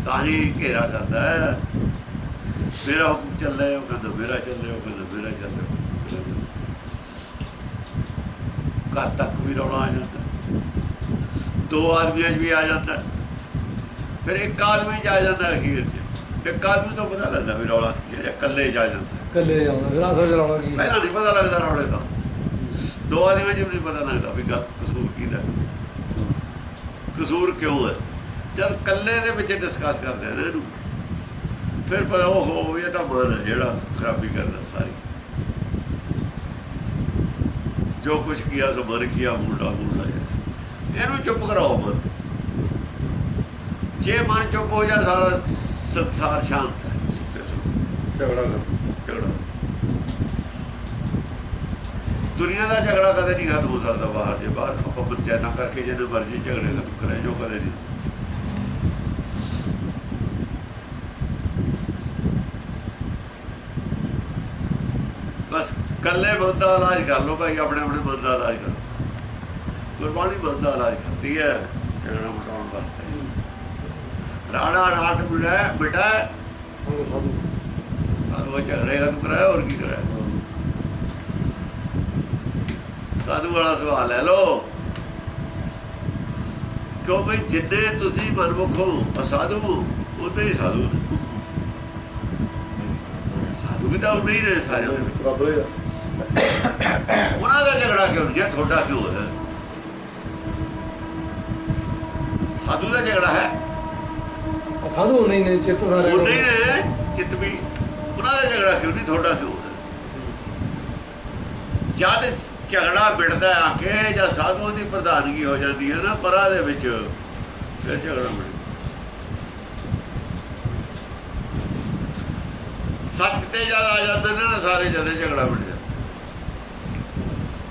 ਤਾਂ ਹੀ ਘੇਰਾ ਕਰਦਾ ਮੇਰਾ ਹੁਕਮ ਚੱਲੇ ਉਹ ਕਹਿੰਦਾ ਮੇਰਾ ਚੱਲੇ ਉਹ ਕਹਿੰਦਾ ਮੇਰਾ ਚੱਲੇ। ਘਰ ਤੱਕ ਵੀ ਰੌਲਾ ਆ ਜਾਂਦਾ ਦੋ ਆਦਮੀਆਂ 'ਚ ਵੀ ਆ ਜਾਂਦਾ ਫਿਰ ਇੱਕ ਆਦਮੀ ਆ ਜਾਂਦਾ ਅਖੀਰ 'ਚ। ਇੱਕ ਆਦਮੀ ਤੋਂ ਪਤਾ ਲੱਗਦਾ ਵੀ ਰੌਲਾ ਕੀ ਹੈ ਜਾਂ ਇਕੱਲੇ ਆ ਜਾਂਦਾ ਕੱਲੇ ਆਉਂਦਾ ਫਿਰ ਆਸਾ ਚਲਾਉਣਾ ਕੀ ਪਹਿਲਾਂ ਨਹੀਂ ਪਤਾ ਲੱਗਦਾ ਰੌਲੇ ਦਾ। ਦੋ ਆਦਮੀਆਂ 'ਚ ਵੀ ਨਹੀਂ ਪਤਾ ਲੱਗਦਾ ਵੀ ਗੱਲ ਕਸੂਰ ਕਿਹਦਾ ਹੈ। ਕਸੂਰ ਕਿਉਂ ਹੈ? ਜਦ ਇਕੱਲੇ ਦੇ ਵਿੱਚ ਡਿਸਕਸ ਕਰਦੇ ਨੇ ਇਹਨੂੰ। ਫਿਰ ਪਤਾ ਉਹ ਹੋ ਵੀ ਇਹ ਤਾਂ ਮਨ ਹੈ ਜਿਹੜਾ ਖਰਾਬੀ ਕਰਦਾ ਸਾਰੀ। ਜੋ ਕੁਝ ਕੀਆ ਸੋ ਮਨ ਕੀਆ ਮੂੜਾ ਮੂੜਾ ਇਹਨੂੰ ਚੁੱਪ ਕਰਾਓ ਮਨ। ਜੇ ਮਨ ਚੁੱਪ ਹੋ ਜਾ ਸਾਰਾ ਸੰਸਾਰ ਸ਼ਾਂਤ ਹੈ। ਝਗੜਾ ਝਗੜਾ। ਦੁਨੀਆ ਦਾ ਝਗੜਾ ਕਦੇ ਨਹੀਂ ਖਤਮ ਹੋ ਸਕਦਾ ਬਾਹਰ ਜੇ। ਬਾਹਰ ਆਪਾਂ ਪੰਚਾਇਤਾਂ ਕਰਕੇ ਜਿਹਨੇ ਮਰਜ਼ੀ ਝਗੜੇ ਖਤਮ ਕਰੇ ਜੋ ਕਦੇ ਨਹੀਂ ਬਸ ਕੱਲੇ ਮਨ ਦਾ ਇਲਾਜ ਕਰ ਲਓ ਭਾਈ ਆਪਣੇ ਆਪਣੇ ਮਨ ਦਾ ਇਲਾਜ ਕਰੋ ਗੁਰਬਾਣੀ ਮਨ ਦਾ ਇਲਾਜ ਕਰਦੀ ਹੈ ਝਗੜਾ ਮਟਾਉਣ ਵਾਸਤੇ। ਰਾਣਾ ਰਾਟ ਮਿਟਾ ਮਿਟਾ ਸੰਗ ਸਾਧੂ। ਸਾਧੂ ਝਗੜੇ ਖਤਮ ਕਰਾਇਆ ਹੋਰ ਕੀ ਕਰਾਇਆ? ਸਾਧੂ ਵਾਲਾ ਸਵਾਲ ਲੈ ਲੋ ਕਿਉਂ ਬਈ ਜਿੰਨੇ ਤੁਸੀਂ ਮਨਮੁਖ ਹੋ ਅਸਾਧੂ ਉਹਦੇ ਹੀ ਸਾਧੂ। ਸਾਧੂ ਵੀ ਤਾਂ ਉਹ ਨਹੀਂ ਨੇ ਸਾਰਿਆਂ ਦੇ ਵਿੱਚ। ਬਰਾਬਰ ਹੀ ਆ। ਉਹਨਾਂ ਦਾ ਝਗੜਾ ਕਿਉਂ ਹੈ ਤੁਹਾਡਾ ਕਿਉਂ ਹੈ। ਸਾਧੂ ਦਾ ਝਗੜਾ ਹੈ। ਸਾਧੂ ਨਹੀਂ ਨੇ ਚਿੱਤ ਸਾਰੇ ਉਹ ਨਹੀਂ ਨੇ ਚਿੱਤ ਵੀ। ਉਹਨਾਂ ਦਾ ਝਗੜਾ ਕਿਉਂ ਨਹੀਂ? ਤੁਹਾਡਾ ਕਿਉਂ ਹੈ। ਜਦ ਝਗੜਾ ਵਿੜਦਾ ਆ ਕੇ ਜਾਂ ਸਾਧੂਆਂ ਦੀ ਪ੍ਰਧਾਨਗੀ ਹੋ ਜਾਂਦੀ ਹੈ ਨਾ ਪਰਾਂ ਦੇ ਵਿੱਚ ਫਿਰ ਝਗੜਾ ਵਿੜ ਸੱਚ ਤੇ ਜਦ ਆ ਜਾਂਦੇ ਨੇ ਨਾ ਸਾਰੇ ਜਦੇ ਝਗੜਾ ਵਿੜ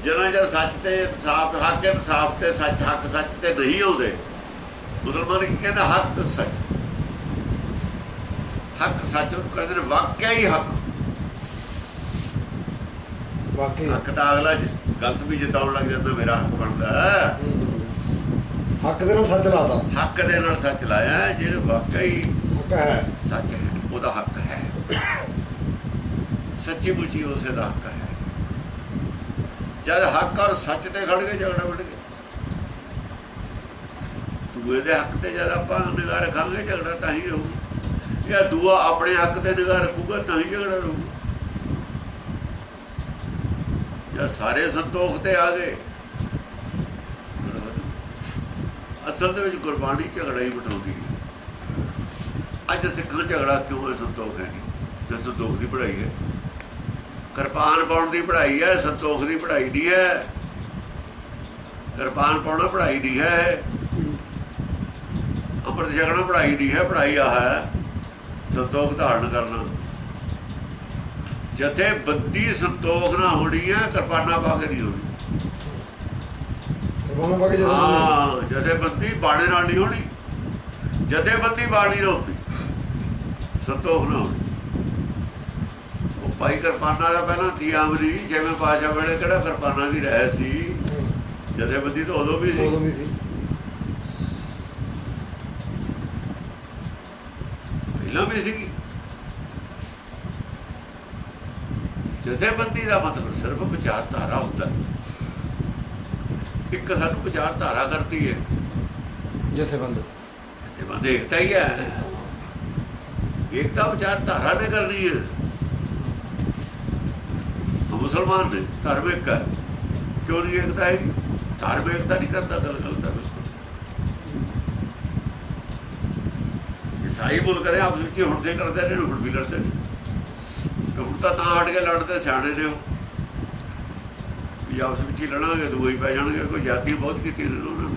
ਜਾਂਦਾ ਜਦੋਂ ਸੱਚ ਤੇ ਇਨਸਾਫ ਹੱਕ ਇਨਸਾਫ ਤੇ ਸੱਚ ਹੱਕ ਸੱਚ ਤੇ ਨਹੀਂ ਆਉਂਦੇ ਮੁਸਲਮਾਨ ਕੀ ਕਹਿੰਦਾ ਹੱਕ ਤੇ ਸੱਚ। ਹੱਕ ਸੱਚ ਨੂੰ ਕਹਿੰਦੇ ਨੇ ਵਾਕਿਆ ਹੀ ਹੱਕ। ਵਾਕਈ ਹੱਕ। ਤਾਂ ਅਗਲਾ ਗਲਤ ਵੀ ਜਿਤਾਉਣ ਲੱਗ ਜਾਂਦਾ ਮੇਰਾ ਹੱਕ ਬਣਦਾ। ਹੱਕ ਦੇ ਨਾਲ ਸੱਚ ਲਾਦਾ ਹੱਕ ਦੇ ਨਾਲ ਸੱਚ ਲਾਇਆ ਜਿਹੜਾ ਵਾਕਈ ਹੱਕ ਹੈ। ਸੱਚ ਹੈ ਉਹਦਾ ਹੱਕ ਹੈ। ਸੱਚੀ ਮੁੱਚੀ ਉਸੇ ਦਾ ਹੱਕ ਹੈ। ਜਦ ਹੱਕ ਔਰ ਸੱਚ ਤੇ ਖੜ ਕੇ ਝਗੜਾ ਵੜ ਗਿਆ ਦੂਏ ਦੇ ਹੱਕ ਤੇ ਜਦ ਆਪਾਂ ਨਿਗਾਹ ਰੱਖਾਂਗੇ, ਝਗੜਾ ਤਾਂ ਹੀ ਰਹੂ ਇਹ ਦੂਆ ਆਪਣੇ ਹੱਕ ਤੇ ਨਿਗਾਹ ਰੱਖੂਗਾ, ਤਾਂ ਹੀ ਝਗੜਾ ਰਹੂ ਜਦ ਸਾਰੇ ਸੰਤੋਖ ਤੇ ਆ ਗਏ ਅਸਲ ਦੇ ਵਿੱਚ ਗੁਰਬਾਣੀ ਝਗੜਾ ਹੀ ਬਿਠਾਉਂਦੀ ਹੈ। ਅੱਜ ਸਿੱਖਾਂ ਝਗੜਾ ਕਿਉਂ ਹੈ ਸੰਤੋਖ ਹੈ ਨਹੀਂ? ਤੇ ਸੰਤੋਖ ਦੀ ਪੜ੍ਹਾਈ ਹੈ। ਕਿਰਪਾਨ ਪਾਉਣ ਦੀ ਪੜ੍ਹਾਈ ਹੈ ਸੰਤੋਖ ਦੀ ਪੜ੍ਹਾਈ ਦੀ ਹੈ। ਕਿਰਪਾਨ ਪਾਉਣਾ ਪੜ੍ਹਾਈ ਦੀ ਹੈ। ਅੰਮ੍ਰਿਤ ਛਕਣਾ ਪੜ੍ਹਾਈ ਦੀ ਹੈ ਪੜ੍ਹਾਈ ਆ ਹੈ। ਸੰਤੋਖ ਧਾਰਨ ਕਰਨਾ। ਜਥੇ ਬੰਦੀ ਸੰਤੋਖ ਨਾ ਹੋਣੀ ਹੈ ਕਿਰਪਾਨਾ ਪਾ ਕੇ ਨਹੀਂ ਹੋਣੀ। ਹਾਂ ਜਥੇਬੰਦੀ ਬਾਣੇ ਨਾਲ ਨਹੀਂ ਹੋਣੀ ਜਥੇਬੰਦੀ ਬਾਣੀ ਨਾਲ ਹੁੰਦੀ ਸੰਤੋਖ ਨਾਲ ਭਾਈ ਕਿਰਪਾਨਾ ਦਾ ਪਹਿਲਾਂ ਤੀ ਆਮਰੀ ਜਿਵੇਂ ਪਾਸ਼ਾ ਵੇਲੇ ਕਿਹੜਾ ਕਿਰਪਾਨਾ ਦੀ ਰਹਿ ਸੀ? ਜਥੇਬੰਦੀ ਤਾਂ ਉਦੋਂ ਵੀ ਸੀ। ਵੀ ਸੀ। ਪਹਿਲਾਂ ਵੀ ਸੀਗੀ। ਜਥੇਬੰਦੀ ਦਾ ਮਤਲਬ ਸਿਰਫ ਵਿਚਾਰਧਾਰਾ ਹੁੰਦਾ। ਇੱਕ ਸਾਨੂੰ ਵਿਚਾਰਧਾਰਾ ਕਰਦੀ ਹੈ ਜਥੇਬੰਦ। ਜਥੇਬੰਦ ਏਕਤਾ ਹੀ ਹੈ। ਏਕਤਾ ਵਿਚਾਰਧਾਰਾ ਨੇ ਕਰਨੀ ਹੈ ਮੁਸਲਮਾਨ ਨੇ ਧਾਰਮਿਕ ਹੈ। ਕਿਉਂ ਨਹੀਂ ਏਕਤਾ ਹੈ ਧਾਰਮਿਕਤਾ ਨਹੀਂ ਕਰਦਾ ਗੱਲ ਗੱਲ ਦਾ ਇਹ ਸਾਈ ਮੁਲਕ ਰਹੇ ਵਿੱਚ ਹੁਣ ਤੇ ਕਰਦੇ ਨੇ ਹੁਣ ਵੀ ਲੜਦੇ ਨੇ। ਹੁਣ ਤਾਂ ਤਾਂ ਹਟ ਕੇ ਲੜਦੇ, ਸਿਆਣੇ ਨੇ ਉਹ। ਵੀ ਆਪਸ ਵਿੱਚ ਹੀ ਲੜਾਂਗੇ, ਦੂਏ ਹੀ ਪੈ ਜਾਣਗੇ। ਕੋਈ ਜਾਤੀ ਬਹੁਤ ਕੀਤੀ ਨੇ ਉਹਨਾਂ ਨੇ।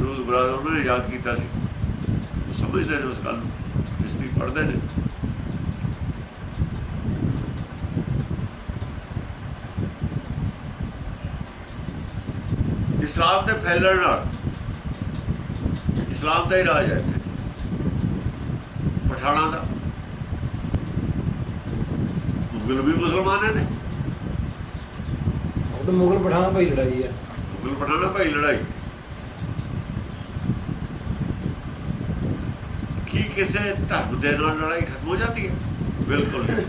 ਰੂਲ ਬਰਾਦਰ ਉਹਨਾਂ ਨੇ ਯਾਦ ਕੀਤਾ ਸੀ। ਉਹ ਸਮਝਦੇ ਨੇ ਉਸ ਗੱਲ ਨੂੰ ਹਿਸਟਰੀ ਪੜ੍ਹਦੇ ਨੇ। ਇਸਲਾਮ ਦੇ ਫੈਲਣ ਨਾਲ ਇਸਲਾਮ ਦਾ ਹੀ ਰਾਜ ਹੈ ਇੱਥੇ। ਪਠਾਣਾ ਦਾ। ਮੁਗਲ ਵੀ ਮੁਸਲਮਾਨ ਨੇ। ਉਹ ਤਾਂ ਮੁਗਲ ਪਠਾਨ ਭਾਈ ਲੜਾਈ ਆ। ਮੁਗਲ ਪਠਾਣਾ ਭਾਈ ਲੜਾਈ। ਕੀ ਕਿਸੇ ਧਰਮ ਦੇ ਨਾਲ ਲੜਾਈ ਖਤਮ ਹੋ ਜਾਂਦੀ ਹੈ? ਬਿਲਕੁਲ ਨਹੀਂ।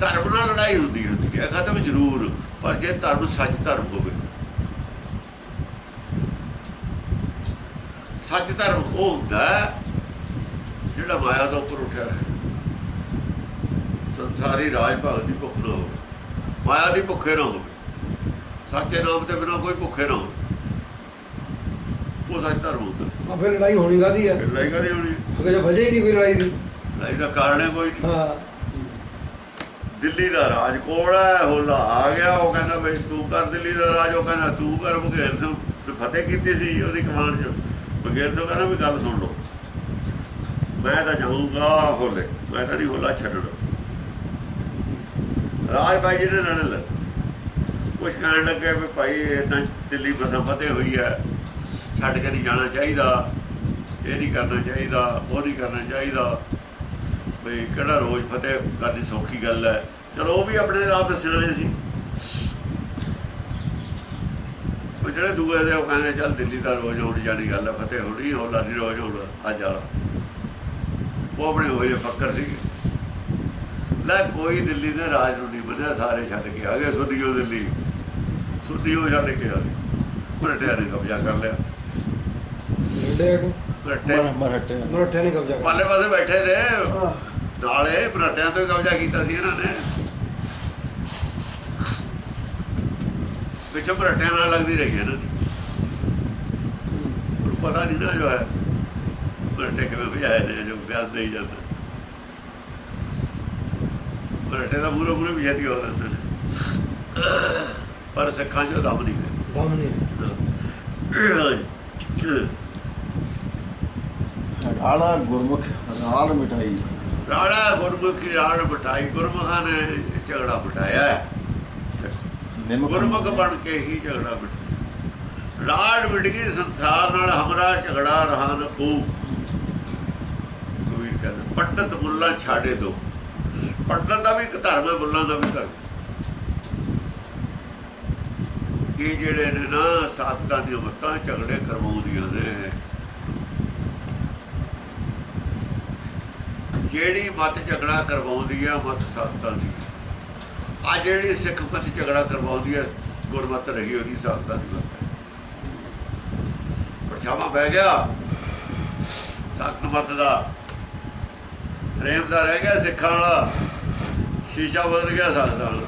ਧਰਮ ਨਾਲ ਲੜਾਈ ਹੁੰਦੀ ਹੁੰਦੀ ਹੈ। ਖਤਮ ਜ਼ਰੂਰ ਪਰ ਜੇ ਧਰਮ ਸੱਚ ਧਰਮ ਹੋਵੇ ਸੱਚ ਧਰਮ ਉਹ ਹੁੰਦਾ ਹੈ ਜਿਹੜਾ ਮਾਇਆ ਦਾ ਉੱਪਰ ਉੱਠਿਆ ਰਹੇ ਸੰਸਾਰੀ ਰਾਜ ਭਗਤ ਦੀ ਭੁੱਖ ਨਾ ਹੋਵੇ ਮਾਇਆ ਦੀ ਭੁੱਖੇ ਨਾ ਹੋਵੇ ਸੱਚੇ ਨਾਮ ਤੇ ਬਿਨਾਂ ਕੋਈ ਭੁੱਖੇ ਨਾ ਹੋਵੇ। ਉਹ ਸੱਚ ਧਰਮ ਹੁੰਦਾ। ਫਿਰ ਲੜਾਈ ਹੋਣੀ ਕਾਦੀ ਆ ਲੜਾਈ ਕਦੇ ਹੋਣੀ? ਅਗੇ ਜੇ ਵਜ੍ਹਾ ਹੀ ਨਹੀਂ ਕੋਈ ਲੜਾਈ ਦੀ। ਲੜਾਈ ਦਾ ਕਾਰਨ ਹੈ ਕੋਈ ਨਹੀਂ। ਹਾਂ। ਦਿੱਲੀ ਦਾ ਰਾਜ ਕੋਲ ਹੈ ਹੋਲਾ ਆ ਗਿਆ, ਉਹ ਕਹਿੰਦਾ ਬਈ ਤੂੰ ਕਰ ਦਿੱਲੀ ਦਾ ਰਾਜ, ਉਹ ਕਹਿੰਦਾ ਤੂੰ ਕਰ ਬਗੇਰ ਸਿੰਘ। ਤੇ ਫਤਿਹ ਕੀਤੀ ਸੀ ਉਹਦੀ ਕਮਾਨ 'ਚ। ਬਗੇਰ ਤੋਂ ਕਹਿੰਦਾ ਵੀ ਗੱਲ ਸੁਣ ਲਓ। ਮੈਂ ਤਾਂ ਜਾਊਂਗਾ ਹੋਲੇ, ਮੈਂ ਤਾਂ ਨਹੀਂ ਹੋਲਾ ਛੱਡਣਾ। ਰਾਜ ਭਾਈ ਜੀ ਨੇ ਲੜਨ ਲੱਗ। ਕੁਛ ਕਹਿਣ ਲੱਗੇ ਵੀ ਭਾਈ ਇਦਾਂ ਦਿੱਲੀ ਬਸਾਂ ਫਤਿਹ ਹੋਈ ਹੈ। ਛੱਡ ਕੇ ਨਹੀਂ ਜਾਣਾ ਚਾਹੀਦਾ। ਇਹ ਨਹੀਂ ਕਰਨਾ ਚਾਹੀਦਾ, ਉਹ ਨਹੀਂ ਕਰਨਾ ਚਾਹੀਦਾ। ਵੀ ਕਿਹੜਾ ਰੋਜ਼ ਫਤਿਹ ਕਰਨੀ ਸੌਖੀ ਗੱਲ ਹੈ? ਚਲੋ ਉਹ ਵੀ ਆਪਣੇ ਆਪ ਸਿਆਣੇ ਸੀ। ਉਹ ਜਿਹੜੇ ਦੂਏ ਦੇ ਉਹ ਕਹਿੰਦੇ ਚੱਲ ਦਿੱਲੀ ਦਾ ਰੋਜ਼ ਹੋਣੀ ਜਾਣੀ ਗੱਲ ਹੈ ਫਤਿਹ ਹੋਣੀ ਹੋਲਾ ਨਹੀਂ ਰੋਜ਼ ਹੋਣਾ ਅੱਜ ਵਾਲਾ। ਉਹ ਆਪਣੇ ਹੋਏ ਫੱਕਰ ਸੀ ਲੈ ਕੋਈ ਦਿੱਲੀ ਦੇ ਰਾਜ ਨੂੰ ਨਹੀਂ ਬੰਨਿਆ ਸਾਰੇ ਛੱਡ ਕੇ ਆ ਗਏ ਸੁਨੀਓ ਦਿੱਲੀ। ਸੁਨੀਓ ਛੱਡ ਕੇ ਆ ਗਏ। ਮਰਟਿਆ ਨੇ ਕਬਜ਼ਾ ਕਰ ਲਿਆ। ਮਰਟੇ ਮਰ ਮਰਹਟੇ ਮਰੋਟੇ ਨੇ ਕਬਜ਼ਾ ਪਾਲੇ ਪਾਸੇ ਬੈਠੇ ਤੇ ਆਹ, ਨਾਲੇ ਮਰਾਠਿਆਂ ਤੋਂ ਕਬਜ਼ਾ ਕੀਤਾ ਸੀ ਇਹਨਾਂ ਨੇ। ਪਿੱਛੋਂ ਮਰਾਠਿਆਂ ਨਾਲ ਲੱਗਦੀ ਰਹੀ ਇਹਨਾਂ ਦੀ। ਪਤਾ ਨਹੀਂ ਨਾ ਜੋ ਹੈ। ਮਰਾਠੇ ਕਿਵੇਂ ਭਜਾਏ ਨੇ ਜੋ ਬਿਆਨ ਦੇਈ ਜਾਂਦੇ। ਮਰਾਠੇ ਦਾ ਪੂਰਾ ਪੂਰਾ ਵੀ ਛੇਤੀ ਹੋ ਜਾਂਦੇ ਪਰ ਸਿੱਖਾਂ 'ਚ ਦਮ ਨਹੀਂ ਹੈ। ਦਮ ਨਹੀਂ ਰਾਣਾ ਗੁਰਮੁਖ ਰਾਲ ਮਿਠਾਈ। ਰਾਣਾ ਗੁਰਮੁਖੀ ਰਾਣ ਬਟਾਈ ਗੁਰਮੁਖਾਂ ਨੇ ਝਗੜਾ ਬਟਾਇਆ ਗੁਰਮੁਖ ਬਣ ਕੇ ਹੀ ਝਗੜਾ ਮਿਟ ਰਾੜ ਗਈ ਸੰਸਾਰ ਨਾਲ ਹਮਰਾ ਝਗੜਾ ਰਹਾ ਨ ਕੋ। ਕਬੀਰ ਕਹਿੰਦਾ ਪੰਡਤ ਮੁੱਲਾ ਛਾੜੇ ਦੋ। ਪੰਡਤ ਦਾ ਵੀ ਇੱਕ ਧਰਮ ਹੈ ਮੁੱਲਾ ਦਾ ਵੀ ਧਰਮ। ਇਹ ਜਿਹੜੇ ਨੇ ਨਾ ਸਾਧਕਾਂ ਦੀਆਂ ਮੱਤਾਂ ਝਗੜੇ ਕਰਵਾਉਂਦੀਆਂ ਨੇ। ਜਿਹੜੀ ਮਤ ਝਗੜਾ ਕਰਵਾਉਂਦੀ ਆ, ਮਤ ਸਾਧਕਾਂ ਦੀ। ਆ ਜਿਹੜੀ ਸਿੱਖ ਮਤ ਝਗੜਾ ਕਰਵਾਉਂਦੀ ਹੈ ਗੁਰਮਤ ਰਹੀ ਉਹਦੀ ਸਾਖਤਾ ਦੀ ਮਤ। ਪਰਛਾਵਾਂ ਬਹਿ ਗਿਆ। ਸਖਤ ਮਤ ਦਾ। ਫਰੇਮ ਦਾ ਰਹਿ ਗਿਆ ਸਿੱਖਾਂ ਵਾਲਾ। ਸ਼ੀਸ਼ਾ ਬਦਲ ਗਿਆ ਸਖਤਾਂ ਵਾਲਾ।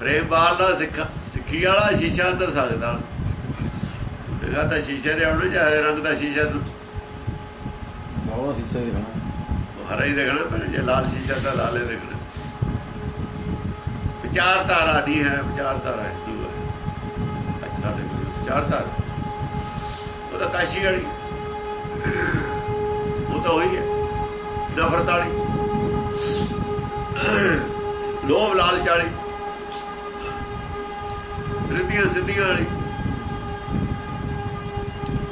ਫਰੇਮ ਬਾਹਰਲਾ ਸਿੱਖ, ਸਿੱਖੀ ਵਾਲਾ, ਸ਼ੀਸ਼ਾ ਅੰਦਰ ਸਕਦਾ ਇਹਦਾ ਤਾਂ ਸ਼ੀਸ਼ੇ ਦੇ ਆਉਣੇ ਚਾਰੇ ਰੰਗ ਦਾ ਸ਼ੀਸ਼ਾ ਤੂੰ ਬਹੁਤ ਹਿੱਸਾ ਹਰਾ ਹੀ ਦੇਖਣਾ, ਪਰ ਜੇ ਲਾਲ ਸ਼ੀਸ਼ਾ ਤਾਂ ਲਾਲੇ ਦੇਖਣਾ। ਵਿਚਾਰਧਾਰਾ ਨਹੀਂ ਹੈ ਵਿਚਾਰਧਾਰਾ ਹਿੰਦੂ ਹੈ ਅੱਜ ਸਾਡੇ ਕੋਲ ਵਿਚਾਰਧਾਰਾ ਉਹ ਤਾਂ ਕਾਸ਼ੀ ਵਾਲੀ। ਉਹ ਤਾਂ ਹੋਈ ਹੈ, ਨਫ਼ਰਤ ਵਾਲੀ। ਲੋਭ ਲਾਲਚ ਵਾਲੀ। ਰਿੱਧੀਆਂ ਸਿੱਧੀਆਂ ਵਾਲੀ।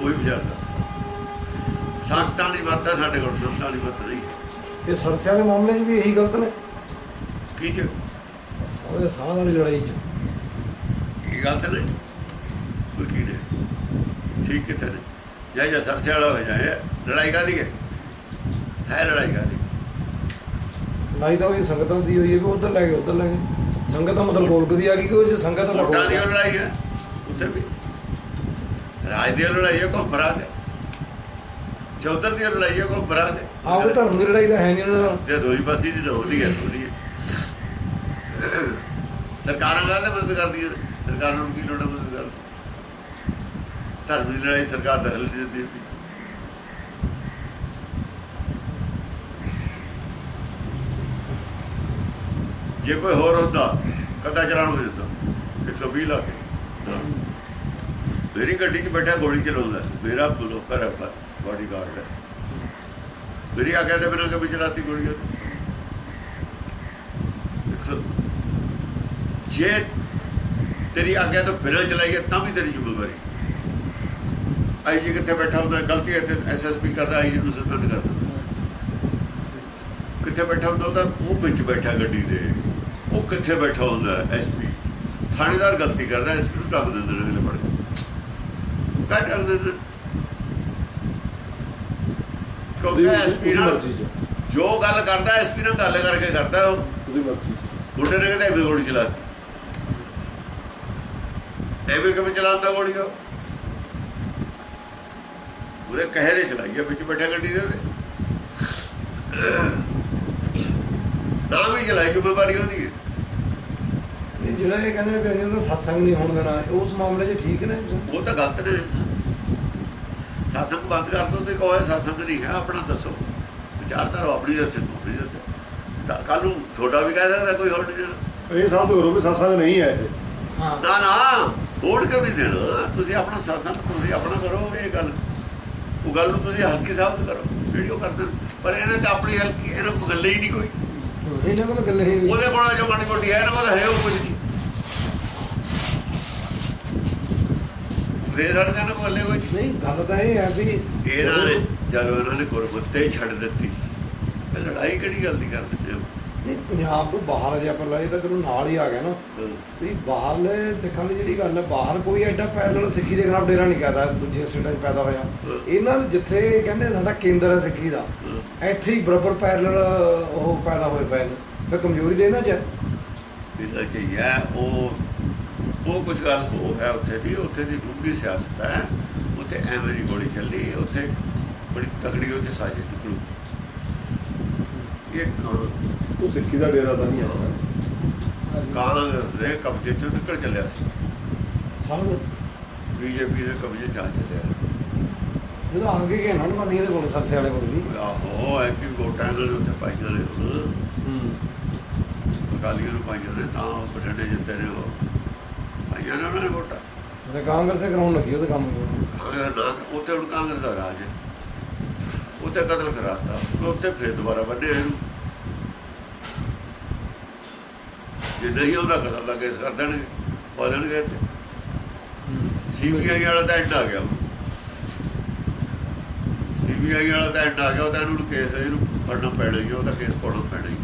ਕੋਈ ਵਿਚਾਰਧਾਰਾ ਸਾਖਤਾਂ ਦੀ ਬਾਤ ਹੈ ਸਾਡੇ ਕੋਲ ਸੰਤਾਂ ਦੀ ਬਾਤ ਨਹੀਂ ਇਹ ਸਰਸਿਆਂ ਦੇ ਮਾਮਲੇ 'ਚ ਵੀ ਇਹੀ ਗਲਤ ਨੇ। ਕੀ ਚ? ਸਾਰੇ ਸਾਹ ਵਾਲੀ ਲੜਾਈ 'ਚ। ਇਹ ਗੱਲ ਤੇ ਨਹੀਂ ਕੋਈ ਕੀ ਨੇ? ਠੀਕ ਕਿਤੇ ਨੇ? ਜੈ ਜੈ ਸਰਸੇ ਵਾਲਾ ਹੋ ਜਾਏ। ਲੜਾਈ ਕਾਦੀ ਹੈ? ਹੈ ਲੜਾਈ ਕਾਦੀ ਲੜਾਈ ਤਾਂ ਉਹ ਸੰਗਤਾਂ ਦੀ ਹੋਈ ਹੈ ਕਿ ਉਧਰ ਲੈ ਗਏ ਉਧਰ ਲੈ ਗਏ। ਸੰਗਤ ਦਾ ਮਤਲਬ ਗੋਲਕ ਦੀ ਆ ਗਈ ਕਿ ਉਹ ਜੇ ਸੰਗਤ ਦਾ ਵੋਟਾਂ ਦੀ ਲੜਾਈ ਹੈ। ਉੱਥੇ ਵੀ। ਰਾਜ ਦੀ ਲੜਾਈ ਹੈ ਫਰਾਕ ਹੈ? ਚੌਧਰ ਦੀ ਲੜਾਈ ਹੈ ਕੋਈ ਫਰਾਕ ਹੈ। ਆਹ ਉਹ ਧਰਮ ਦੀ ਲੜਾਈ ਤਾਂ ਹੈ ਨਹੀਂ ਉਹਨਾਂ ਨਾਲ। ਜੇ ਦੋਈ ਪਾਸੀ ਦੀ ਹੋਦੀ ਹੈ ਉਹਦੀ ਹੈ ਸਰਕਾਰਾਂ ਦਾ ਮਦਦ ਕਰਦੀਆਂ ਨੇ? ਸਰਕਾਰਾਂ ਨੂੰ ਕੀ ਲੋੜ ਹੈ ਮਦਦ ਕਰਨ ਦੀ? ਧਰਮ ਦੀ ਲੜਾਈ ਸਰਕਾਰ ਦਖਲ ਨਹੀਂ ਦਿੰਦੀ ਹੁੰਦੀ। ਜੇ ਕੋਈ ਹੋਰ ਹੁੰਦਾ ਕਦਾ ਚਲਾਣ ਹੋ ਜਾਂਦਾ 120 ਲਾ ਕੇ ਮੇਰੀ ਗੱਡੀ 'ਚ ਬੈਠਾ ਗੋਲੀ ਚਲਾਉਂਦਾ। ਮੇਰਾ ਬਲੋਕਰ ਹੈ ਗਾਰਡ ਹੈ। ਮੇਰੀ ਆਗਿਆ ਤੇ ਬਿਨਾਂ ਕਦੇ ਚਲਾਤੀ ਗੋਲੀ ਜੇ ਤੇਰੀ ਆਗਿਆ ਤੋਂ ਬਿਨਾਂ ਚਲਾਈਏ ਤਾਂ ਵੀ ਤੇਰੀ ਜ਼ਿੰਮੇਵਾਰੀ। ਆਈ ਜੀ ਕਿੱਥੇ ਬੈਠਾ ਹੁੰਦਾ, ਗਲਤੀ ਹੈ ਤੇ ਐਸਐਸਪੀ ਕਰਦਾ, ਆਈ ਜੀ ਨੂੰ ਸਸਪੈਂਡ ਕਰਦਾ। ਕਿੱਥੇ ਬੈਠਾ ਹੁੰਦਾ, ਉਹਦਾ ਉਹ ਵਿੱਚ ਬੈਠਾ ਗੱਡੀ ਦੇ। ਉਹ ਕਿੱਥੇ ਬੈਠਾ ਹੁੰਦਾ ਐਸਪੀ ਥਾਣੇਦਾਰ ਗਲਤੀ ਕਰਦਾ ਐਸਪੀ ਨੂੰ ਟੱਕ ਦਿੰਦੇ ਨੇ ਫੜ ਕੇ। ਕੱਟ ਦਿੰਦੇ ਨੇ ਕਿਉਂਕਿ ਐਸਪੀ ਨਾਲ ਜੋ ਗੱਲ ਕਰਦਾ ਐਸਪੀ ਨਾਲ ਗੱਲ ਕਰਕੇ ਕਰਦਾ ਉਹ। ਮੁੰਡੇ ਨੇ ਕਹਿੰਦਾ ਐਵੇਂ ਗੋਲੀ ਚਲਾਤੀ। ਐਵੇਂ ਕਿਵੇਂ ਚਲਾਉਂਦਾ ਗੋਲੀ ਉਹ? ਉਹਦੇ ਕਹੇ ਦੇ ਚਲਾਈਏ ਵਿੱਚ ਬੈਠਾ ਗੱਡੀ ਦੇ ਉਹਦੇ ਨਾ ਵੀ ਚਲਾਈ ਜ਼ਿੰਮੇਵਾਰੀ ਉਹਦੀ ਹੈ? ਇਹ ਜਿਹੜਾ ਇਹ ਕਹਿੰਦੇ ਨੇ ਵੀ ਉਹਦਾ ਸਤਸੰਗ ਨਹੀਂ ਹੋਣ ਦੇਣਾ ਉਸ ਮਾਮਲੇ 'ਚ ਠੀਕ ਨੇ। ਉਹ ਤਾਂ ਗਲਤ ਨੇ। ਸਾਸੰਗ ਬੰਦ ਕਰ ਦੋ ਤੇ ਕਹੋ ਇਹ ਸਤਸੰਗ ਨਹੀਂ ਹੈ ਆਪਣਾ ਦੱਸੋ। ਵਿਚਾਰਧਾਰਾ ਆਪਣੀ ਦੱਸੇ ਆਪਣੀ ਦੱਸੇ। ਕੱਲ ਨੂੰ ਤੁਹਾਡਾ ਵੀ ਕਹਿ ਸਕਦਾ ਕੋਈ ਹੋਰ ਨਹੀਂ। ਇਹ ਤੋਂ ਕਰੋ ਵੀ ਸਤਸੰਗ ਨਹੀਂ ਹੈ ਇਹ। ਹਾਂ। ਨਾ ਨਾ ਹੋੜ ਕਿਉਂ ਨਹੀਂ ਦੇਣਾ। ਤੁਸੀਂ ਆਪਣਾ ਸਤਸੰਗ ਤੁਸੀਂ ਆਪਣਾ ਕਰੋ ਇਹ ਗੱਲ। ਉਹ ਗੱਲ ਨੂੰ ਤੁਸੀਂ ਹਲਕੀ ਸਾਬਤ ਕਰੋ ਵੀਡੀਓ ਕਰਦੇ ਨੇ। ਪਰ ਇਹਨੇ ਤਾਂ ਆਪਣੀ ਹਲਕੀ ਇਹਨਾਂ ਕੋਲ ਗੱਲ ਹੀ ਨਹੀਂ ਕੋਈ। ਇਹਨਾਂ ਕੋਲ ਗੱਲ ਹੀ ਨਹੀਂ। ਉਹਦੇ ਕੋਲ ਜੋ ਮਾੜੀ ਮੋਟੀ ਹੈ ਇਹਨਾਂ ਕੋਲ ਹੈ ਉਹ ਕੁਝ ਨਹੀਂ। ਦੇ ਸਾਡੇ ਦਾ ਨਾ ਕੋਲੇ ਕੋਈ ਨਹੀਂ। ਗੱਲ ਤਾਂ ਇਹ ਹੈ ਵੀ ਇਹਨਾਂ ਨੇ ਜਦੋਂ ਇਹਨਾਂ ਨੇ ਗੁਰਬੁੱਤੇ ਛੱਡ ਦਿੱਤੀ ਇਹ ਲੜਾਈ ਕਿਹੜੀ ਗੱਲ ਦੀ ਕਰਦੇ ਨੇ ਨਹੀਂ ਪੰਜਾਬ ਤੋਂ ਬਾਹਰ ਜੇ ਆਪਾਂ ਲਾਏ ਤਾਂ ਚਲੋ ਨਾਲ ਹੀ ਆ ਗਿਆ ਨਾ। ਵੀ ਬਾਹਰਲੇ ਸਿੱਖਾਂ ਦੀ ਜਿਹੜੀ ਗੱਲ ਹੈ ਬਾਹਰ ਕੋਈ ਐਡਾ ਪੈਰਲਲ ਸਿੱਖੀ ਦੇ ਖਿਲਾਫ ਡੇਰਾ ਨਹੀਂ ਕਰਦਾ ਦੂਜੀਆਂ ਸਟੇਟਾਂ 'ਚ ਪੈਦਾ ਹੋਇਆ। ਇਹਨਾਂ ਦੇ ਜਿੱਥੇ ਕਹਿੰਦੇ ਸਾਡਾ ਕੇਂਦਰ ਹੈ ਸਿੱਖੀ ਦਾ ਇੱਥੇ ਹੀ ਬਰਾਬਰ ਪੈਰਲਲ ਉਹ ਪੈਦਾ ਹੋਏ ਪਏ ਨੇ। ਫਿਰ ਕਮਜ਼ੋਰੀ ਦੇ ਇਹਨਾਂ 'ਚ ਹੈ। ਇਹਨਾਂ ਚਾਹੀਏ ਉਹ ਉਹ ਕੁਝ ਗੱਲ ਹੋ ਹੈ ਉੱਥੇ ਦੀ ਉੱਥੇ ਦੀ ਡੂੰਘੀ ਸਿਆਸਤ ਹੈ। ਉੱਥੇ ਐਵੇਂ ਦੀ ਗੋਲੀ ਚੱਲੀ ਉੱਥੇ ਬੜੀ ਤਗੜੀ ਉਹ 'ਚ ਸਾਜ਼ਿਸ਼ ਨਿਕਲੂ ਇਹ ਕਾਂ- ਉਹ ਸਿੱਖੀ ਦਾ ਡੇਰਾ ਤਾਂ ਨਹੀਂ ਹੈ ਕਾਂਗਰਸ ਦੇ ਕਬਜ਼ੇ ਚੋਂ ਨਿਕਲ ਚੱਲਿਆ ਸੀ। ਸਮਝ ਬੀਜੇਪੀ ਦੇ ਕਬਜ਼ੇ ਚ ਆ ਚੱਲਿਆ। ਜਦੋਂ ਆ ਕੇ ਗਏ ਨਾ ਮੰਨੀ ਦੇ ਕੋਲ ਸਰਸੇ ਵਾਲੇ ਕੋਲ ਵੀ। ਆਹੋ ਐ ਕਿ ਵੋਟਾਂ ਦੇ ਉੱਥੇ ਪਾਈਆਂ ਨੇ ਹੁਣ। ਅਕਾਲੀਆਂ ਨੂੰ ਪਾਈਆਂ ਨੇ ਤਾਂ ਉਹ ਬਠਿੰਡੇ ਜਿੱਤੇ ਨੇ ਉਹ। ਪਾਈਆਂ ਨੇ ਉਹਨਾਂ ਨੇ ਵੋਟਾਂ ਜੇ ਕਾਂਗਰਸ ਦੇ ਕਰਾਉਣ ਲੱਗੀ ਉਹਦੇ ਕੰਮ ਕਾਂਗਰਸ ਨਾ ਉੱਥੇ ਹੁਣ ਕਾਂਗਰਸ ਦਾ ਰਾਜ ਹੈ। ਉੱਥੇ ਕਤਲ ਕਰਾਤਾ। ਉੱਥੇ ਫੇਰ ਦੁਬਾਰਾ ਵੱਡੇ ਇਹਨੂੰ। ਜੇ ਨਹੀਂ ਉਹਦਾ ਕਤਲ ਦਾ ਕੇਸ ਕਰ ਦੇਣਗੇ ਪਾ ਦੇਣਗੇ ਤੇ ਸੀਬੀਆਈ ਵਾਲਾ ਤਾਂ ਐਂਡ ਆ ਗਿਆ। ਸੀਬੀਆਈ ਵਾਲਾ ਤਾਂ ਐਂਡ ਆ ਗਿਆ ਉਹਦਾ ਇਹਨੂੰ ਕੇਸ ਇਹਨੂੰ ਫੜਨਾ ਪੈਣਾ ਹੀ ਉਹਦਾ ਕੇਸ ਪਾਉਣਾ ਪੈਣਾ ਹੀ।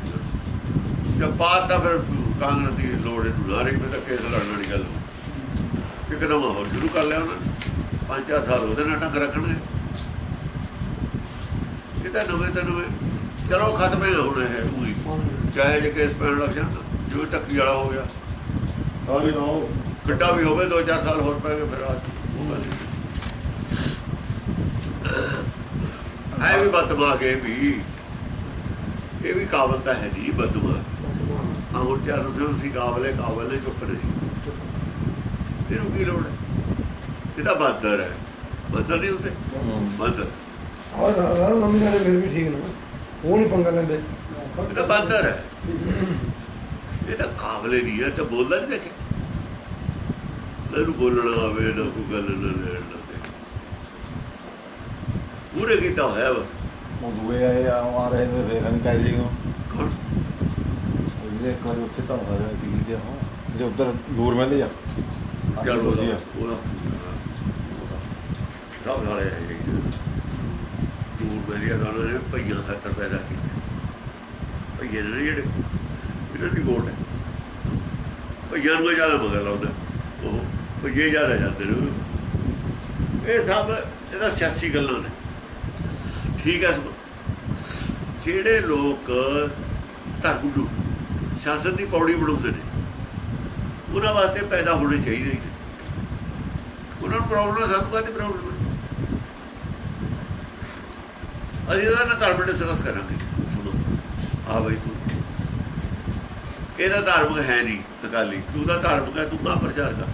ਜੇ ਬਾਤ ਤਾਂ ਫਿਰ ਕਾਂਗਰਸ ਦੀ ਲੋੜ ਇਹਨੂੰ ਨਾ ਰਹੀ ਤਾਂ ਕੇਸ ਲੜਨ ਵਾਲੀ ਗੱਲ ਇੱਕ ਨਵਾਂ ਹੋਰ ਸ਼ੁਰੂ ਕਰ ਲਿਆ ਉਹਨਾਂ ਨੇ। ਪੰਜ ਚਾਰ ਸਾਲ ਉਹਦੇ ਨਾਲ ਟੰਗ ਰੱਖਣਗੇ। ਇਹ ਤਾਂ ਨਵੇਂ ਤਾਂ ਨਵੇਂ ਚਲੋ ਖਤਮ ਹੀ ਹੁਣ ਇਹ ਉਹੀ। ਚਾਹੇ ਜੇ ਕੇਸ ਪੈਣ ਲੱਗ ਜਾਣ ਜਿਵੇਂ ਟੱਕੀ ਵਾਲਾ ਹੋ ਗਿਆ। ਹਾਂ ਜੀ ਨਾ ਉਹ ਕਿੱਡਾ ਵੀ ਹੋਵੇ 2-4 ਸਾਲ ਹੋਰ ਪੈ ਗਏ ਫਿਰ ਆ ਉਹ ਗੱਲ। ਐ ਵੀ ਬਦਮਾਗ ਇਹ ਵੀ। ਇਹ ਵੀ ਕਾਬਲ ਤਾਂ ਹੈ ਨਹੀਂ ਬਦਮਾਗ ਆ ਹੁਣ ਚਾਰ ਨੂੰ ਸੀ ਕਾਬਲੇ ਕਾਬਲ ਚੁੱਪ ਨਹੀਂ ਇਹਨੂੰ ਕੀ ਲੋੜ ਹੈ? ਇਹ ਤਾਂ ਬਾਦਰ ਹੈ। ਬਾਦਰ ਨਹੀਂ ਹੁੰਦੇ? ਬਾਦਰ। ਔਰ ਰਾਮ ਮੰਮੀ ਨਾਲ ਫਿਰ ਵੀ ਠੀਕ ਨਾ। ਉਹ ਨਹੀਂ ਪੰਗਾ ਲੈਂਦੇ। ਇਹ ਤਾਂ ਬਾਦਰ ਹੈ। ਇਹ ਤਾਂ ਕਾਬਲੇ ਨਹੀਂ ਹੈ ਤਾਂ ਬੋਲਦਾ ਨਹੀਂ ਦੇਖੇ ਇਹਨੂੰ ਬੋਲਣਾ ਆਵੇ ਨਾ ਕੋਈ ਗੱਲ ਨਾ ਲੈਣ ਨਾ ਦੇ ਪੂਰੇ ਕੀਤਾ ਹੋਇਆ ਬਸ। ਉਹ ਦੂਏ ਆਏ ਆ ਰਹੇ ਨੇ ਵੇਖਣ ਕਹਿ ਜੀ ਕੌਣ? ਇੱਕ ਵਾਰ ਉੱਥੇ ਤਾਂ ਸੀ ਕੀ ਸੀ ਉਹ ਜਿਹੜੇ ਉਧਰ ਨੂਰ ਮਹਿਲੇ ਆ ਚੱਲ ਉਹਦਾ ਸਭ ਨਾਲੇ ਦੂਰ ਨੇ ਭਈਆਂ ਖਾਤਰ ਪੈਦਾ ਕੀਤਾ ਭਈਏ ਨੇ ਜਿਹੜੇ ਇਹਨਾਂ ਦੀ ਵੋਟ ਹੈ ਭਈਆਂ ਨੂੰ ਜ਼ਿਆਦਾ ਮਗਰ ਲਾਉਂਦਾ ਉਹ ਭਈਏ ਜ਼ਿਆਦਾ ਜਾਂਦੇ ਨੇ ਇਹ ਸਭ ਇਹਦਾ ਸਿਆਸੀ ਗੱਲਾਂ ਨੇ ਠੀਕ ਹੈ ਜਿਹੜੇ ਲੋਕ ਧਰਮ ਨੂੰ ਸਿਆਸਤ ਦੀ ਪੌੜੀ ਬਣਾਉਂਦੇ ਨੇ ਉਹਨਾਂ ਵਾਸਤੇ ਪੈਦਾ ਹੋਣੇ ਚਾਹੀਦੇ ਨੇ। ਉਹਨਾਂ ਨੂੰ ਪ੍ਰੋਬਲਮ ਸਾਨੂੰ ਕਾਹਦੀ ਪ੍ਰੋਬਲਮ ਹੈ? ਅਸੀਂ ਇਹਦਾ ਨਾ ਧਰਮ ਡਿਸਕਸ ਕਰਾਂਗੇ। ਸੁਣੋ ਆ ਬਈ ਤੂੰ। ਇਹਦਾ ਧਾਰਮਿਕ ਹੈ ਨਹੀਂ, ਅਕਾਲੀ। ਤੂੰ ਦਾ ਧਾਰਮਿਕ ਹੈ, ਤੂੰ ਕਾ ਪ੍ਰਚਾਰ ਕਰ?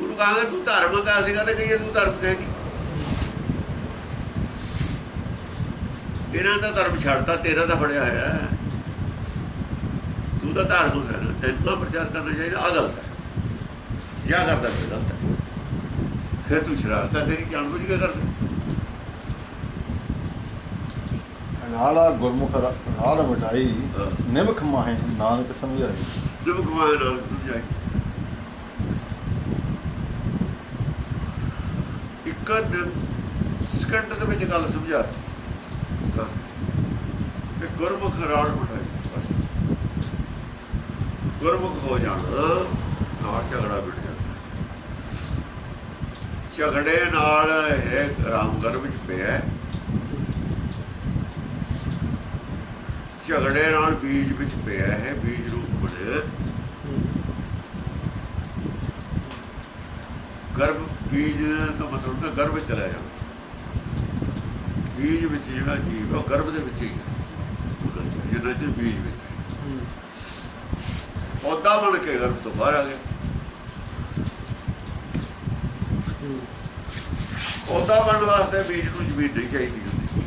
ਉਹਨੂੰ ਕਹਾਂਗੇ, ਤੂੰ ਧਾਰਮਿਕ ਆ ਸੀਗਾ ਤੇ ਕਹੀਏ, ਤੂੰ ਧਰਮ ਹੈ ਨਹੀਂ? ਇਹਨਾਂ ਦਾ ਧਰਮ ਛੱਡਤਾ, ਤੇਰਾ ਤਾਂ ਫੜਿਆ ਹੋਇਆ ਤੂੰ ਤਾਂ ਧਾਰਮਿਕ ਹੈ। ਤੈਨੂੰ ਤਾਂ ਪ੍ਰਚਾਰ ਕਰਨਾ ਚਾਹੀਦਾ ਆ ਗਲਤ ਹੈ। ਕਿਆ ਕਰਦਾ ਫਿਰ ਗਲਤ ਹੈ? ਫਿਰ ਤੂੰ ਸ਼ਰਾਰਤਾਂ ਤੇਰੀ ਜਾਣਬੁੱਝ ਕੇ ਕਰਦਾ। ਨਾਲਾ ਗੁਰਮੁਖ ਮਿਟਾਈ ਹਾਂ। ਨਿਮਖ ਮਾਹੇ ਨਾਨਕ ਸਮਝਾਈ। ਜਿਵੇਂ ਕਮਾਏ ਨਾਲ ਸਮਝਾਈ। ਇੱਕ ਸਕਿੰਟ ਦੇ ਵਿੱਚ ਗੱਲ ਸਮਝਾ। ਗੁਰਮੁਖ ਬਸ ਗੁਰਮੁਖ ਹੋ ਜਾਣਾ, ਨਾਲ ਝਗੜਾ ਮਿਟ ਜਾਂਦਾ। ਝਗੜੇ ਨਾਲ ਇਹ ਰਾਮਗਰ ਵਿੱਚ ਪਿਆ ਝਗੜੇ ਨਾਲ ਬੀਜ ਵਿੱਚ ਪਿਆ ਹੈ, ਬੀਜ ਰੂਪ ਬਣਿਆ ਗਰਭ, ਬੀਜ ਦਾ ਮਤਲਬ ਨਾ ਗਰਭ ਵਿੱਚ ਚਲਾ ਜਾਣਾ ਬੀਜ ਵਿੱਚ ਜਿਹੜਾ ਜੀਵ ਹੈ ਉਹ ਗਰਭ ਦੇ ਵਿੱਚ ਹੀ ਹੈ ਜਿੰਨਾ ਚਿਰ ਬੀਜ ਵਿੱਚ ਪੌਦਾ ਬਣ ਕੇ ਗਰਭ ਤੋਂ ਬਾਹਰ ਆ ਗਿਆ। ਪੌਦਾ ਬਣਨ ਵਾਸਤੇ ਬੀਜ ਨੂੰ ਜ਼ਮੀਨ ਨਹੀਂ ਚਾਹੀਦੀ ਹੁੰਦੀ।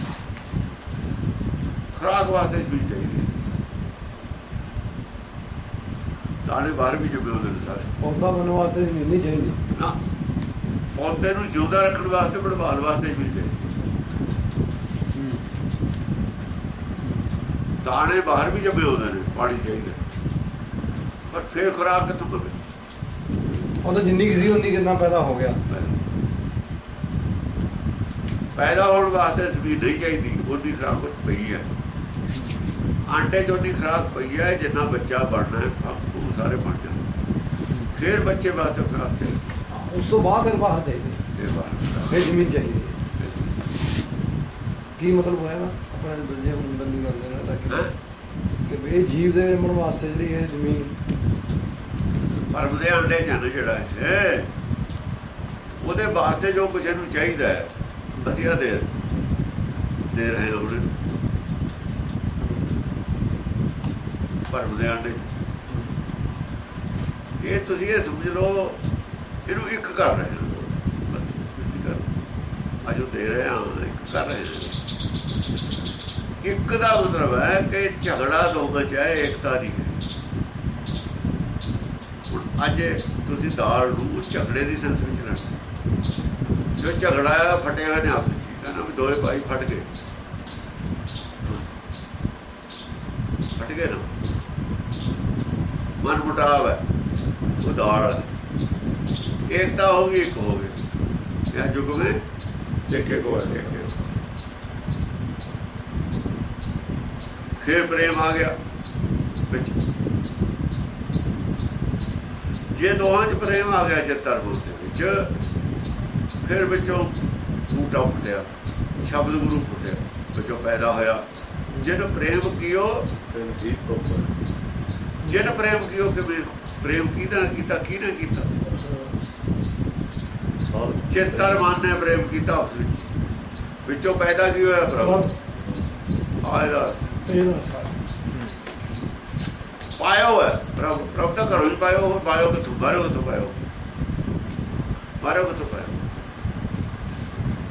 ਖੁਰਾਕ ਵਾਸਤੇ ਜ਼ਮੀਨ ਚਾਹੀਦੀ ਦਾਣੇ ਬਾਹਰ ਵੀ ਜੁਗੇ ਉਹਦੇ ਸਾਰੇ। ਪੌਦਾ ਬਣਨ ਵਾਸਤੇ ਜ਼ਮੀਨ ਨਹੀਂ ਚਾਹੀਦੀ। ਨਾ। ਪੌਦੇ ਨੂੰ ਜਿਉਂਦਾ ਰੱਖਣ ਵਾਸਤੇ ਬਣਵਾਉਣ ਵਾਸਤੇ ਜ਼ਮੀਨ ਚਾਹੀਦੀ। ਦਾਣੇ ਬਾਹਰ ਵੀ ਜੰਮੇ ਹੁੰਦੇ ਨੇ ਪਾਣੀ ਚਾਹੀਦਾ। ਪਰ ਫੇਰ ਖੁਰਾਕ ਕਿੱਥੋਂ ਪਵੇ ਉਹ ਤਾਂ ਜਿੰਨੀ ਕਿਸੇ ਉਨੀ ਕਿੰਨਾ ਪੈਦਾ ਹੋ ਗਿਆ। ਪੈਦਾ ਹੋਣ ਵਾਸਤੇ ਜ਼ਮੀਨ ਨਹੀਂ ਚਾਹੀਦੀ ਉਹਦੀ ਖੁਰਾਕ ਪਈ ਹੈ। ਆਂਡੇ ਜੋਨੀ ਖੁਰਾਕ ਪਈ ਹੈ ਜਿੰਨਾ ਬੱਚਾ ਬਣਨਾ ਹੈ ਉਹ ਸਾਰੇ ਬਣ ਜਾਣ। ਫੇਰ ਬੱਚੇ ਵਾਸਤੇ ਖੁਰਾਕ ਚਾਹੀਦੀ। ਉਸ ਤੋਂ ਬਾਅਦ ਫਿਰ ਬਾਹਰ ਚਾਹੀਦੀ। ਫਿਰ ਜ਼ਮੀਨ ਚਾਹੀਦੀ। ਕੀ ਮਤਲਬ ਹੋਇਆ ਨਾ ਆਪਣੇ ਦੂਜੇ ਬੰਦੀ ਕਰਦੇ ਨੇ ਤਾਂ? ਕਿ ਇਹ ਜੀਵ ਦੇ ਮਨ ਵਾਸਤੇ ਜਿਹੜੀ ਇਹ ਜ਼ਮੀਨ ਪਰਮ ਦੇ ਅੰਡੇ ਜਨ ਜਿਹੜਾ ਹੈ ਉਹਦੇ ਵਾਸਤੇ ਜੋ ਕੁਝ ਇਹਨੂੰ ਚਾਹੀਦਾ ਹੈ, ਵਧੀਆ ਦੇ ਦੇ ਰਹੇ ਹਾਂ ਉਹਨੇ ਪਰਮ ਦੇ ਅੰਡੇ ਇਹ ਤੁਸੀਂ ਇਹ ਸਮਝ ਲਓ, ਇਹਨੂੰ ਇੱਕ ਕਰ ਰਹੇ ਹੋ ਬਸ ਕੁਝ ਕਰ ਅਜੋ ਦੇ ਰਹੇ ਹਾਂ, ਇੱਕ ਕਰ ਰਹੇ ਹਾਂ ਇੱਕ ਦਾ ਮਤਲਬ ਹੈ ਕਿ ਝਗੜਾ ਦੋ ਵਿੱਚ ਹੈ, ਏਕਤਾ ਨਹੀਂ ਹੈ। ਅੱਜ ਤੁਸੀਂ ਦਾਲ ਨੂੰ ਝਗੜੇ ਦੀ ਸੈਂਸ ਵਿੱਚ ਲੈਣਾ ਜੋ ਝਗੜਾ ਆ ਫਟਿਆ ਹੋਇਆ ਨੇ ਆਪਸ ਵਿੱਚ ਕਹਿੰਦਾ ਵੀ ਦੋਏ ਭਾਈ ਫਟ ਗਏ। ਫਟ ਗਏ ਨਾ। ਮਨ ਮੁਟਾਵ ਹੈ ਉਹ ਦਾਲ ਏਕਤਾ ਹੋ ਗਈ, ਇੱਕ ਹੋ ਗਈ। ਇਹ ਯੁੱਗ ਵਿੱਚ ਦੇਖੇ ਕੋ ਦੇਖੇ ਫਿਰ ਪ੍ਰੇਮ ਆ ਗਿਆ ਵਿੱਚ। ਜੇ ਦੋਹਾਂ 'ਚ ਪ੍ਰੇਮ ਆ ਗਿਆ ਚਿੱਤਰ ਬੋਲ ਦੇ ਵਿੱਚ ਫਿਰ ਵਿੱਚੋਂ ਬੂਟਾ ਫੁੱਟਿਆ ਸ਼ਬਦ ਗੁਰੂ ਫੁੱਟਿਆ ਵਿੱਚੋਂ ਪੈਦਾ ਹੋਇਆ। ਜਿਹਨੂੰ ਪ੍ਰੇਮ ਕੀਓ ਜਿਹਨ ਪ੍ਰੇਮ ਕੀਓ ਕਿ ਪ੍ਰੇਮ ਕਿਹਦਾ ਕੀਤਾ ਕਿਹਨੇ ਕੀਤਾ? ਚਿੱਤਰ ਮਨ ਨੇ ਪ੍ਰੇਮ ਕੀਤਾ ਉਸ ਵਿੱਚ। ਵਿੱਚੋਂ ਪੈਦਾ ਕੀ ਹੋਇਆ ਪ੍ਰਭੂ? ਆਇਦਾ ਪਾਇਓ ਹੈ ਪ੍ਰਭ ਪ੍ਰਭ ਤਾਂ ਘਰੋਂ ਹੀ ਪਾਇਓ ਹੋਰ ਪਾਇਓ ਕਿ ਤੂੰ ਬਾਹਰੋਂ ਤੋਂ ਪਾਇਓ ਬਾਹਰੋਂ ਤੋਂ ਪਾਇਓ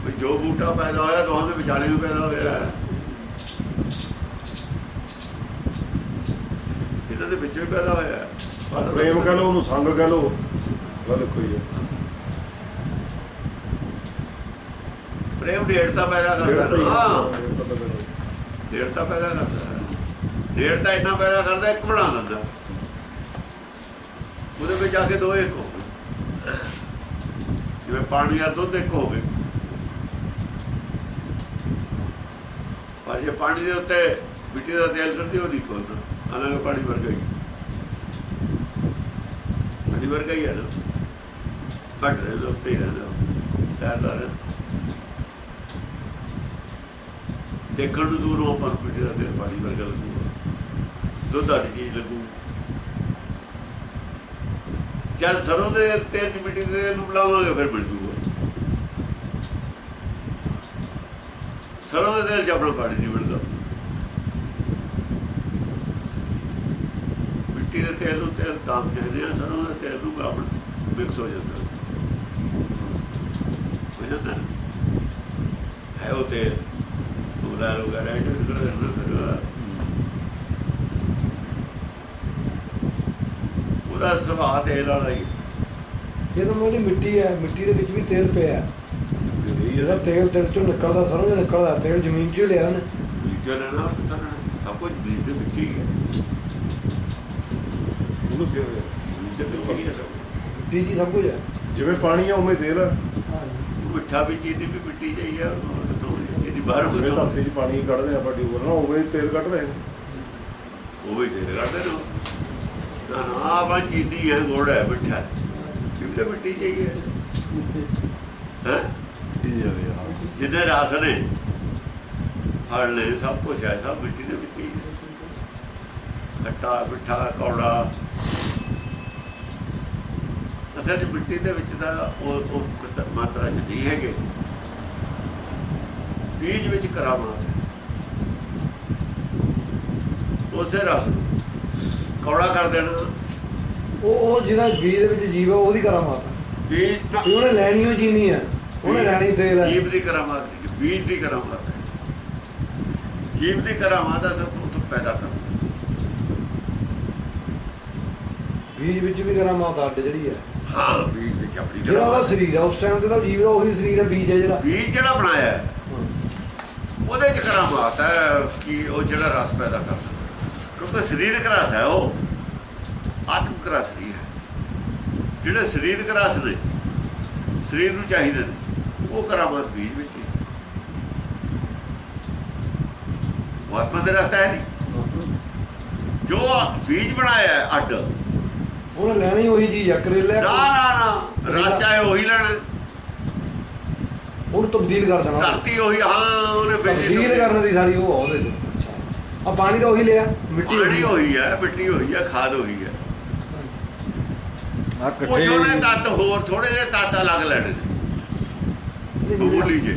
ਵੀ ਜੋ ਬੂਟਾ ਪੈਦਾ ਹੋਇਆ ਦੋਹਾਂ ਦੇ ਵਿਚਾਲੇ ਵੀ ਪੈਦਾ ਹੋਇਆ ਹੈ। ਇਹਨਾਂ ਦੇ ਵਿੱਚੋਂ ਹੀ ਪੈਦਾ ਹੋਇਆ ਹੈ। ਪ੍ਰੇਮ ਕਹ ਲੋ ਉਹਨੂੰ ਸੰਗ ਕਹ ਲੋ ਗੱਲ ਕੋਈ ਹੈ ਪ੍ਰੇਮ ਡੇੜਤਾ ਪੈਦਾ ਕਰਦਾ ਨਾ ਹੀ ਡੇੜਤਾ ਪੈਦਾ ਕਰਦਾ ਡੇੜਤਾ ਇੰਨਾ ਪੈਦਾ ਕਰਦਾ ਇੱਕ ਬਣਾ ਦਿੰਦਾ। ਉਹਦੇ ਵਿੱਚ ਜਾ ਕੇ ਦੋ ਇੱਕ ਹੋ ਜਿਵੇਂ ਪਾਣੀ ਆ ਦੁੱਧ ਇੱਕ ਹੋ ਗਏ ਪਰ ਜੇ ਪਾਣੀ ਦੇ ਉੱਤੇ ਮਿੱਟੀ ਦਾ ਤੇਲ ਕਰਦੀ ਉਹ ਨਹੀਂ ਕੋਲਦਾ ਹਾਲਾਂਕਿ ਪਾਣੀ ਵਰਗਾ ਹੀ ਪਾਣੀ ਵਰਗਾ ਹੀ ਹੈ ਨਾ। ਘਟ ਰਹੇ ਦੇ ਉੱਤੇ ਹੀ ਰਹਿੰਦਾ। ਤੈਰਦਾ ਰਹਿੰਦਾ। ਦੇਖਣ ਨੂੰ ਦੂਰੋਂ ਪਰ ਮਿੱਟੀ ਦਾ ਤੇਲ ਪਾਣੀ ਵਰਗਾ ਲੱਗੂਗਾ ਦੁੱਧ ਵਾਲੀ ਚੀਜ਼ ਲੱਗੂ। ਜਦ ਸਰੋਂ ਦੇ ਤੇਲ ਦੀ ਮਿੱਟੀ ਦੇ ਤੇਲ ਨੂੰ ਬੁਲਾਵਾਂਗੇ ਫਿਰ ਮਿਲ ਜੂਗਾ। ਸਰੋਂ ਦੇ ਤੇਲ 'ਚ ਆਪਣਾ ਪਾਣੀ ਨਹੀਂ ਮਿਲਦਾ। ਮਿੱਟੀ ਦੇ ਤੇਲ ਨੂੰ ਤੇਲ ਤਾਂ ਕਹਿੰਦੇ ਆ ਸਰੋਂ ਦੇ ਤੇਲ ਨੂੰ ਆਪਣਾ ਮਿਕਸ ਹੋ ਜਾਂਦਾ। ਹੋ ਜਾਂਦਾ ਹੈ ਉਹ ਤੇ ਉਹਦਾ ਵਗੈਰਾ ਜੋ ਨਿਕਲਦਾ ਨਾ ਫਿਰ ਉਹਦਾ ਸੁਭਾਅ ਤੇਲ ਵਾਲਾ ਹੀ। ਇਹ ਤਾਂ ਮੋਦੀ ਮਿੱਟੀ ਹੈ ਮਿੱਟੀ ਦੇ ਵਿੱਚ ਵੀ ਤੇਲ ਪਿਆ ਹੈ। ਜਿਹੜਾ ਤੇਲ ਤੇਲ ਚੋਂ ਨਿਕਲਦਾ ਸਰੋਂ ਚੋਂ ਨਿਕਲਦਾ ਤੇਲ ਜ਼ਮੀਨ 'ਚੋਂ ਹੀ ਲਿਆ ਉਹਨੇ। ਵਿਚਾਰ ਨਾ ਪਤਾ ਨਾ। ਸਭ ਕੁਝ ਬੀਜ ਦੇ ਵਿੱਚ ਹੀ ਹੈ। ਉਹਨੂੰ ਦੇ ਵਿੱਚ ਹੀ ਹੈ ਸਭ ਕੁਝ। ਮਿੱਟੀ ਹੀ ਸਭ ਕੁਝ ਹੈ। ਜਿਵੇਂ ਪਾਣੀ ਆ ਉਵੇਂ ਤੇਲ ਆ। ਉਹ ਮਿੱਠਾ ਵੀ ਚੀਨੀ ਵੀ ਮਿੱਟੀ ਜਾਈ ਆ ਚੀਨੀ ਬਾਹਰ ਧਰਤੀ 'ਚ ਪਾਣੀ ਕੱਢਦੇ ਆਪਾਂ ਟਿਊਬਲ ਨਾਲ ਉਵੇਂ ਤੇਲ ਕੱਢ ਰਹੇ ਨੇ ਉਹ ਵੀ ਤੇਰੇ ਕਰਦੇ ਨੇ ਨਾ ਨਾ ਆਪਾਂ ਚੀਨੀ ਹੈ, ਗੁੜ ਹੈ, ਮਿੱਠਾ ਹੈ। ਇਹ ਵੀ ਤਾਂ ਮਿੱਟੀ ਜਾਈ ਹੈ। ਹੈ? ਇਹ ਸਭ ਕੁਝ ਹੈ, ਸਭ ਮਿੱਟੀ ਦੇ ਵਿੱਚ ਹੀ ਖੱਟਾ, ਮਿੱਠਾ, ਕੌੜਾ। ਅਸਲ ਮਿੱਟੀ ਦੇ ਵਿੱਚ ਦਾ ਉਹ ਉਹ ਮਾਤਰਾ ਚ ਨਹੀਂ ਹੈਗੇ। ਬੀਜ ਵਿੱਚ ਕਰਾਮਾਤ ਹੈ। ਉਸੇ ਰਸ ਨੂੰ ਕੌੜਾ ਕਰ ਦੇਣਾ। ਉਹ ਉਹ ਜਿਹੜਾ ਬੀਜ ਦੇ ਵਿੱਚ ਜੀਵ ਹੈ ਉਹਦੀ ਕਰਾਮਾਤ ਹੈ ਬੀਜ ਵੀ ਉਹਨੇ ਲੈਣੀ ਉਹ ਜੀਨੀ ਹੈ ਉਹਨੇ ਲੈਣੀ ਤੇਲ ਹੈ ਜੀਵ ਦੀ ਕਰਾਮਾਤ ਬੀਜ ਦੀ ਕਰਾਮਾਤ ਹੈ ਜੀਵ ਦੀ ਕਰਾਮਾਤ ਹੈ ਸਭ ਨੂੰ ਤੋਂ ਪੈਦਾ ਕਰਨਾ। ਬੀਜ ਵਿੱਚ ਵੀ ਕਰਾਮਾਤ ਅੱਡ ਜਿਹੜੀ ਹੈ ਹਾਂ ਬੀਜ ਵਿੱਚ ਆਪਣੀ ਜਿਹੜਾ ਉਹਦਾ ਸਰੀਰ ਹੈ ਉਸ ਟਾਈਮ ਤੇ ਤਾਂ ਜੀਵ ਦਾ ਉਹੀ ਸਰੀਰ ਹੈ ਬੀਜ ਹੈ ਜਿਹੜਾ। ਬੀਜ ਜਿਹੜਾ ਬਣਾਇਆ ਹੈ, ਉਹਦੇ ਚ ਕਰਾਮਾਤ ਹੈ ਕਿ ਉਹ ਜਿਹੜਾ ਰਸ ਪੈਦਾ ਕਰਦਾ। ਕਿਉਂਕਿ ਸਰੀਰਕ ਰਸ ਹੈ ਉਹ। ਆਤਮਿਕ ਰਸ ਨਹੀਂ ਹੈ। ਜਿਹੜੇ ਸਰੀਰਕ ਰਸ ਨੇ ਸਰੀਰ ਨੂੰ ਚਾਹੀਦੇ ਨੇ ਉਹ ਕਰਾਮਾਤ ਬੀਜ ਵਿੱਚ ਹੀ। ਆਤਮਾ ਦੇ ਰਸਤਾ ਹੈ ਨਹੀਂ। ਜੋ ਬੀਜ ਬਣਾਇਆ ਹੈ ਅੱਡ। ਨਾ ਉਹਨੇ ਲੈਣੀ ਉਹੀ ਚੀਜ਼ ਹੈ ਕਰੇਲਾ। ਨਾ ਨਾ ਰਸ ਚਾਹੇ ਉਹੀ ਲੈਣਾ। ਉਹਨੂੰ ਤਬਦੀਲ ਕਰ ਦੇਣਾ। ਧਰਤੀ ਉਹੀ ਹਾਂ ਉਹਨੇ ਤਬਦੀਲ ਕਰਨ ਦੀ ਸਾਰੀ ਉਹ ਆ ਉਹਦੇ ਚ ਆ ਪਾਣੀ ਤਾਂ ਉਹੀ ਲਿਆ ਮਿੱਟੀ ਪਾਣੀ ਹੋਈ। ਹੈ ਮਿੱਟੀ ਹੋਈ ਹੈ ਖਾਦ ਹੋਈ ਹੈ ਆ ਕੁਛ ਉਹਨੇ ਇਕੱਠੇ ਤੱਤ ਹੋਰ ਥੋੜੇ ਜਿਹੇ ਤੱਤ ਅਲੱਗ ਲੈਣੇ ਬੋਲੀ ਜੇ।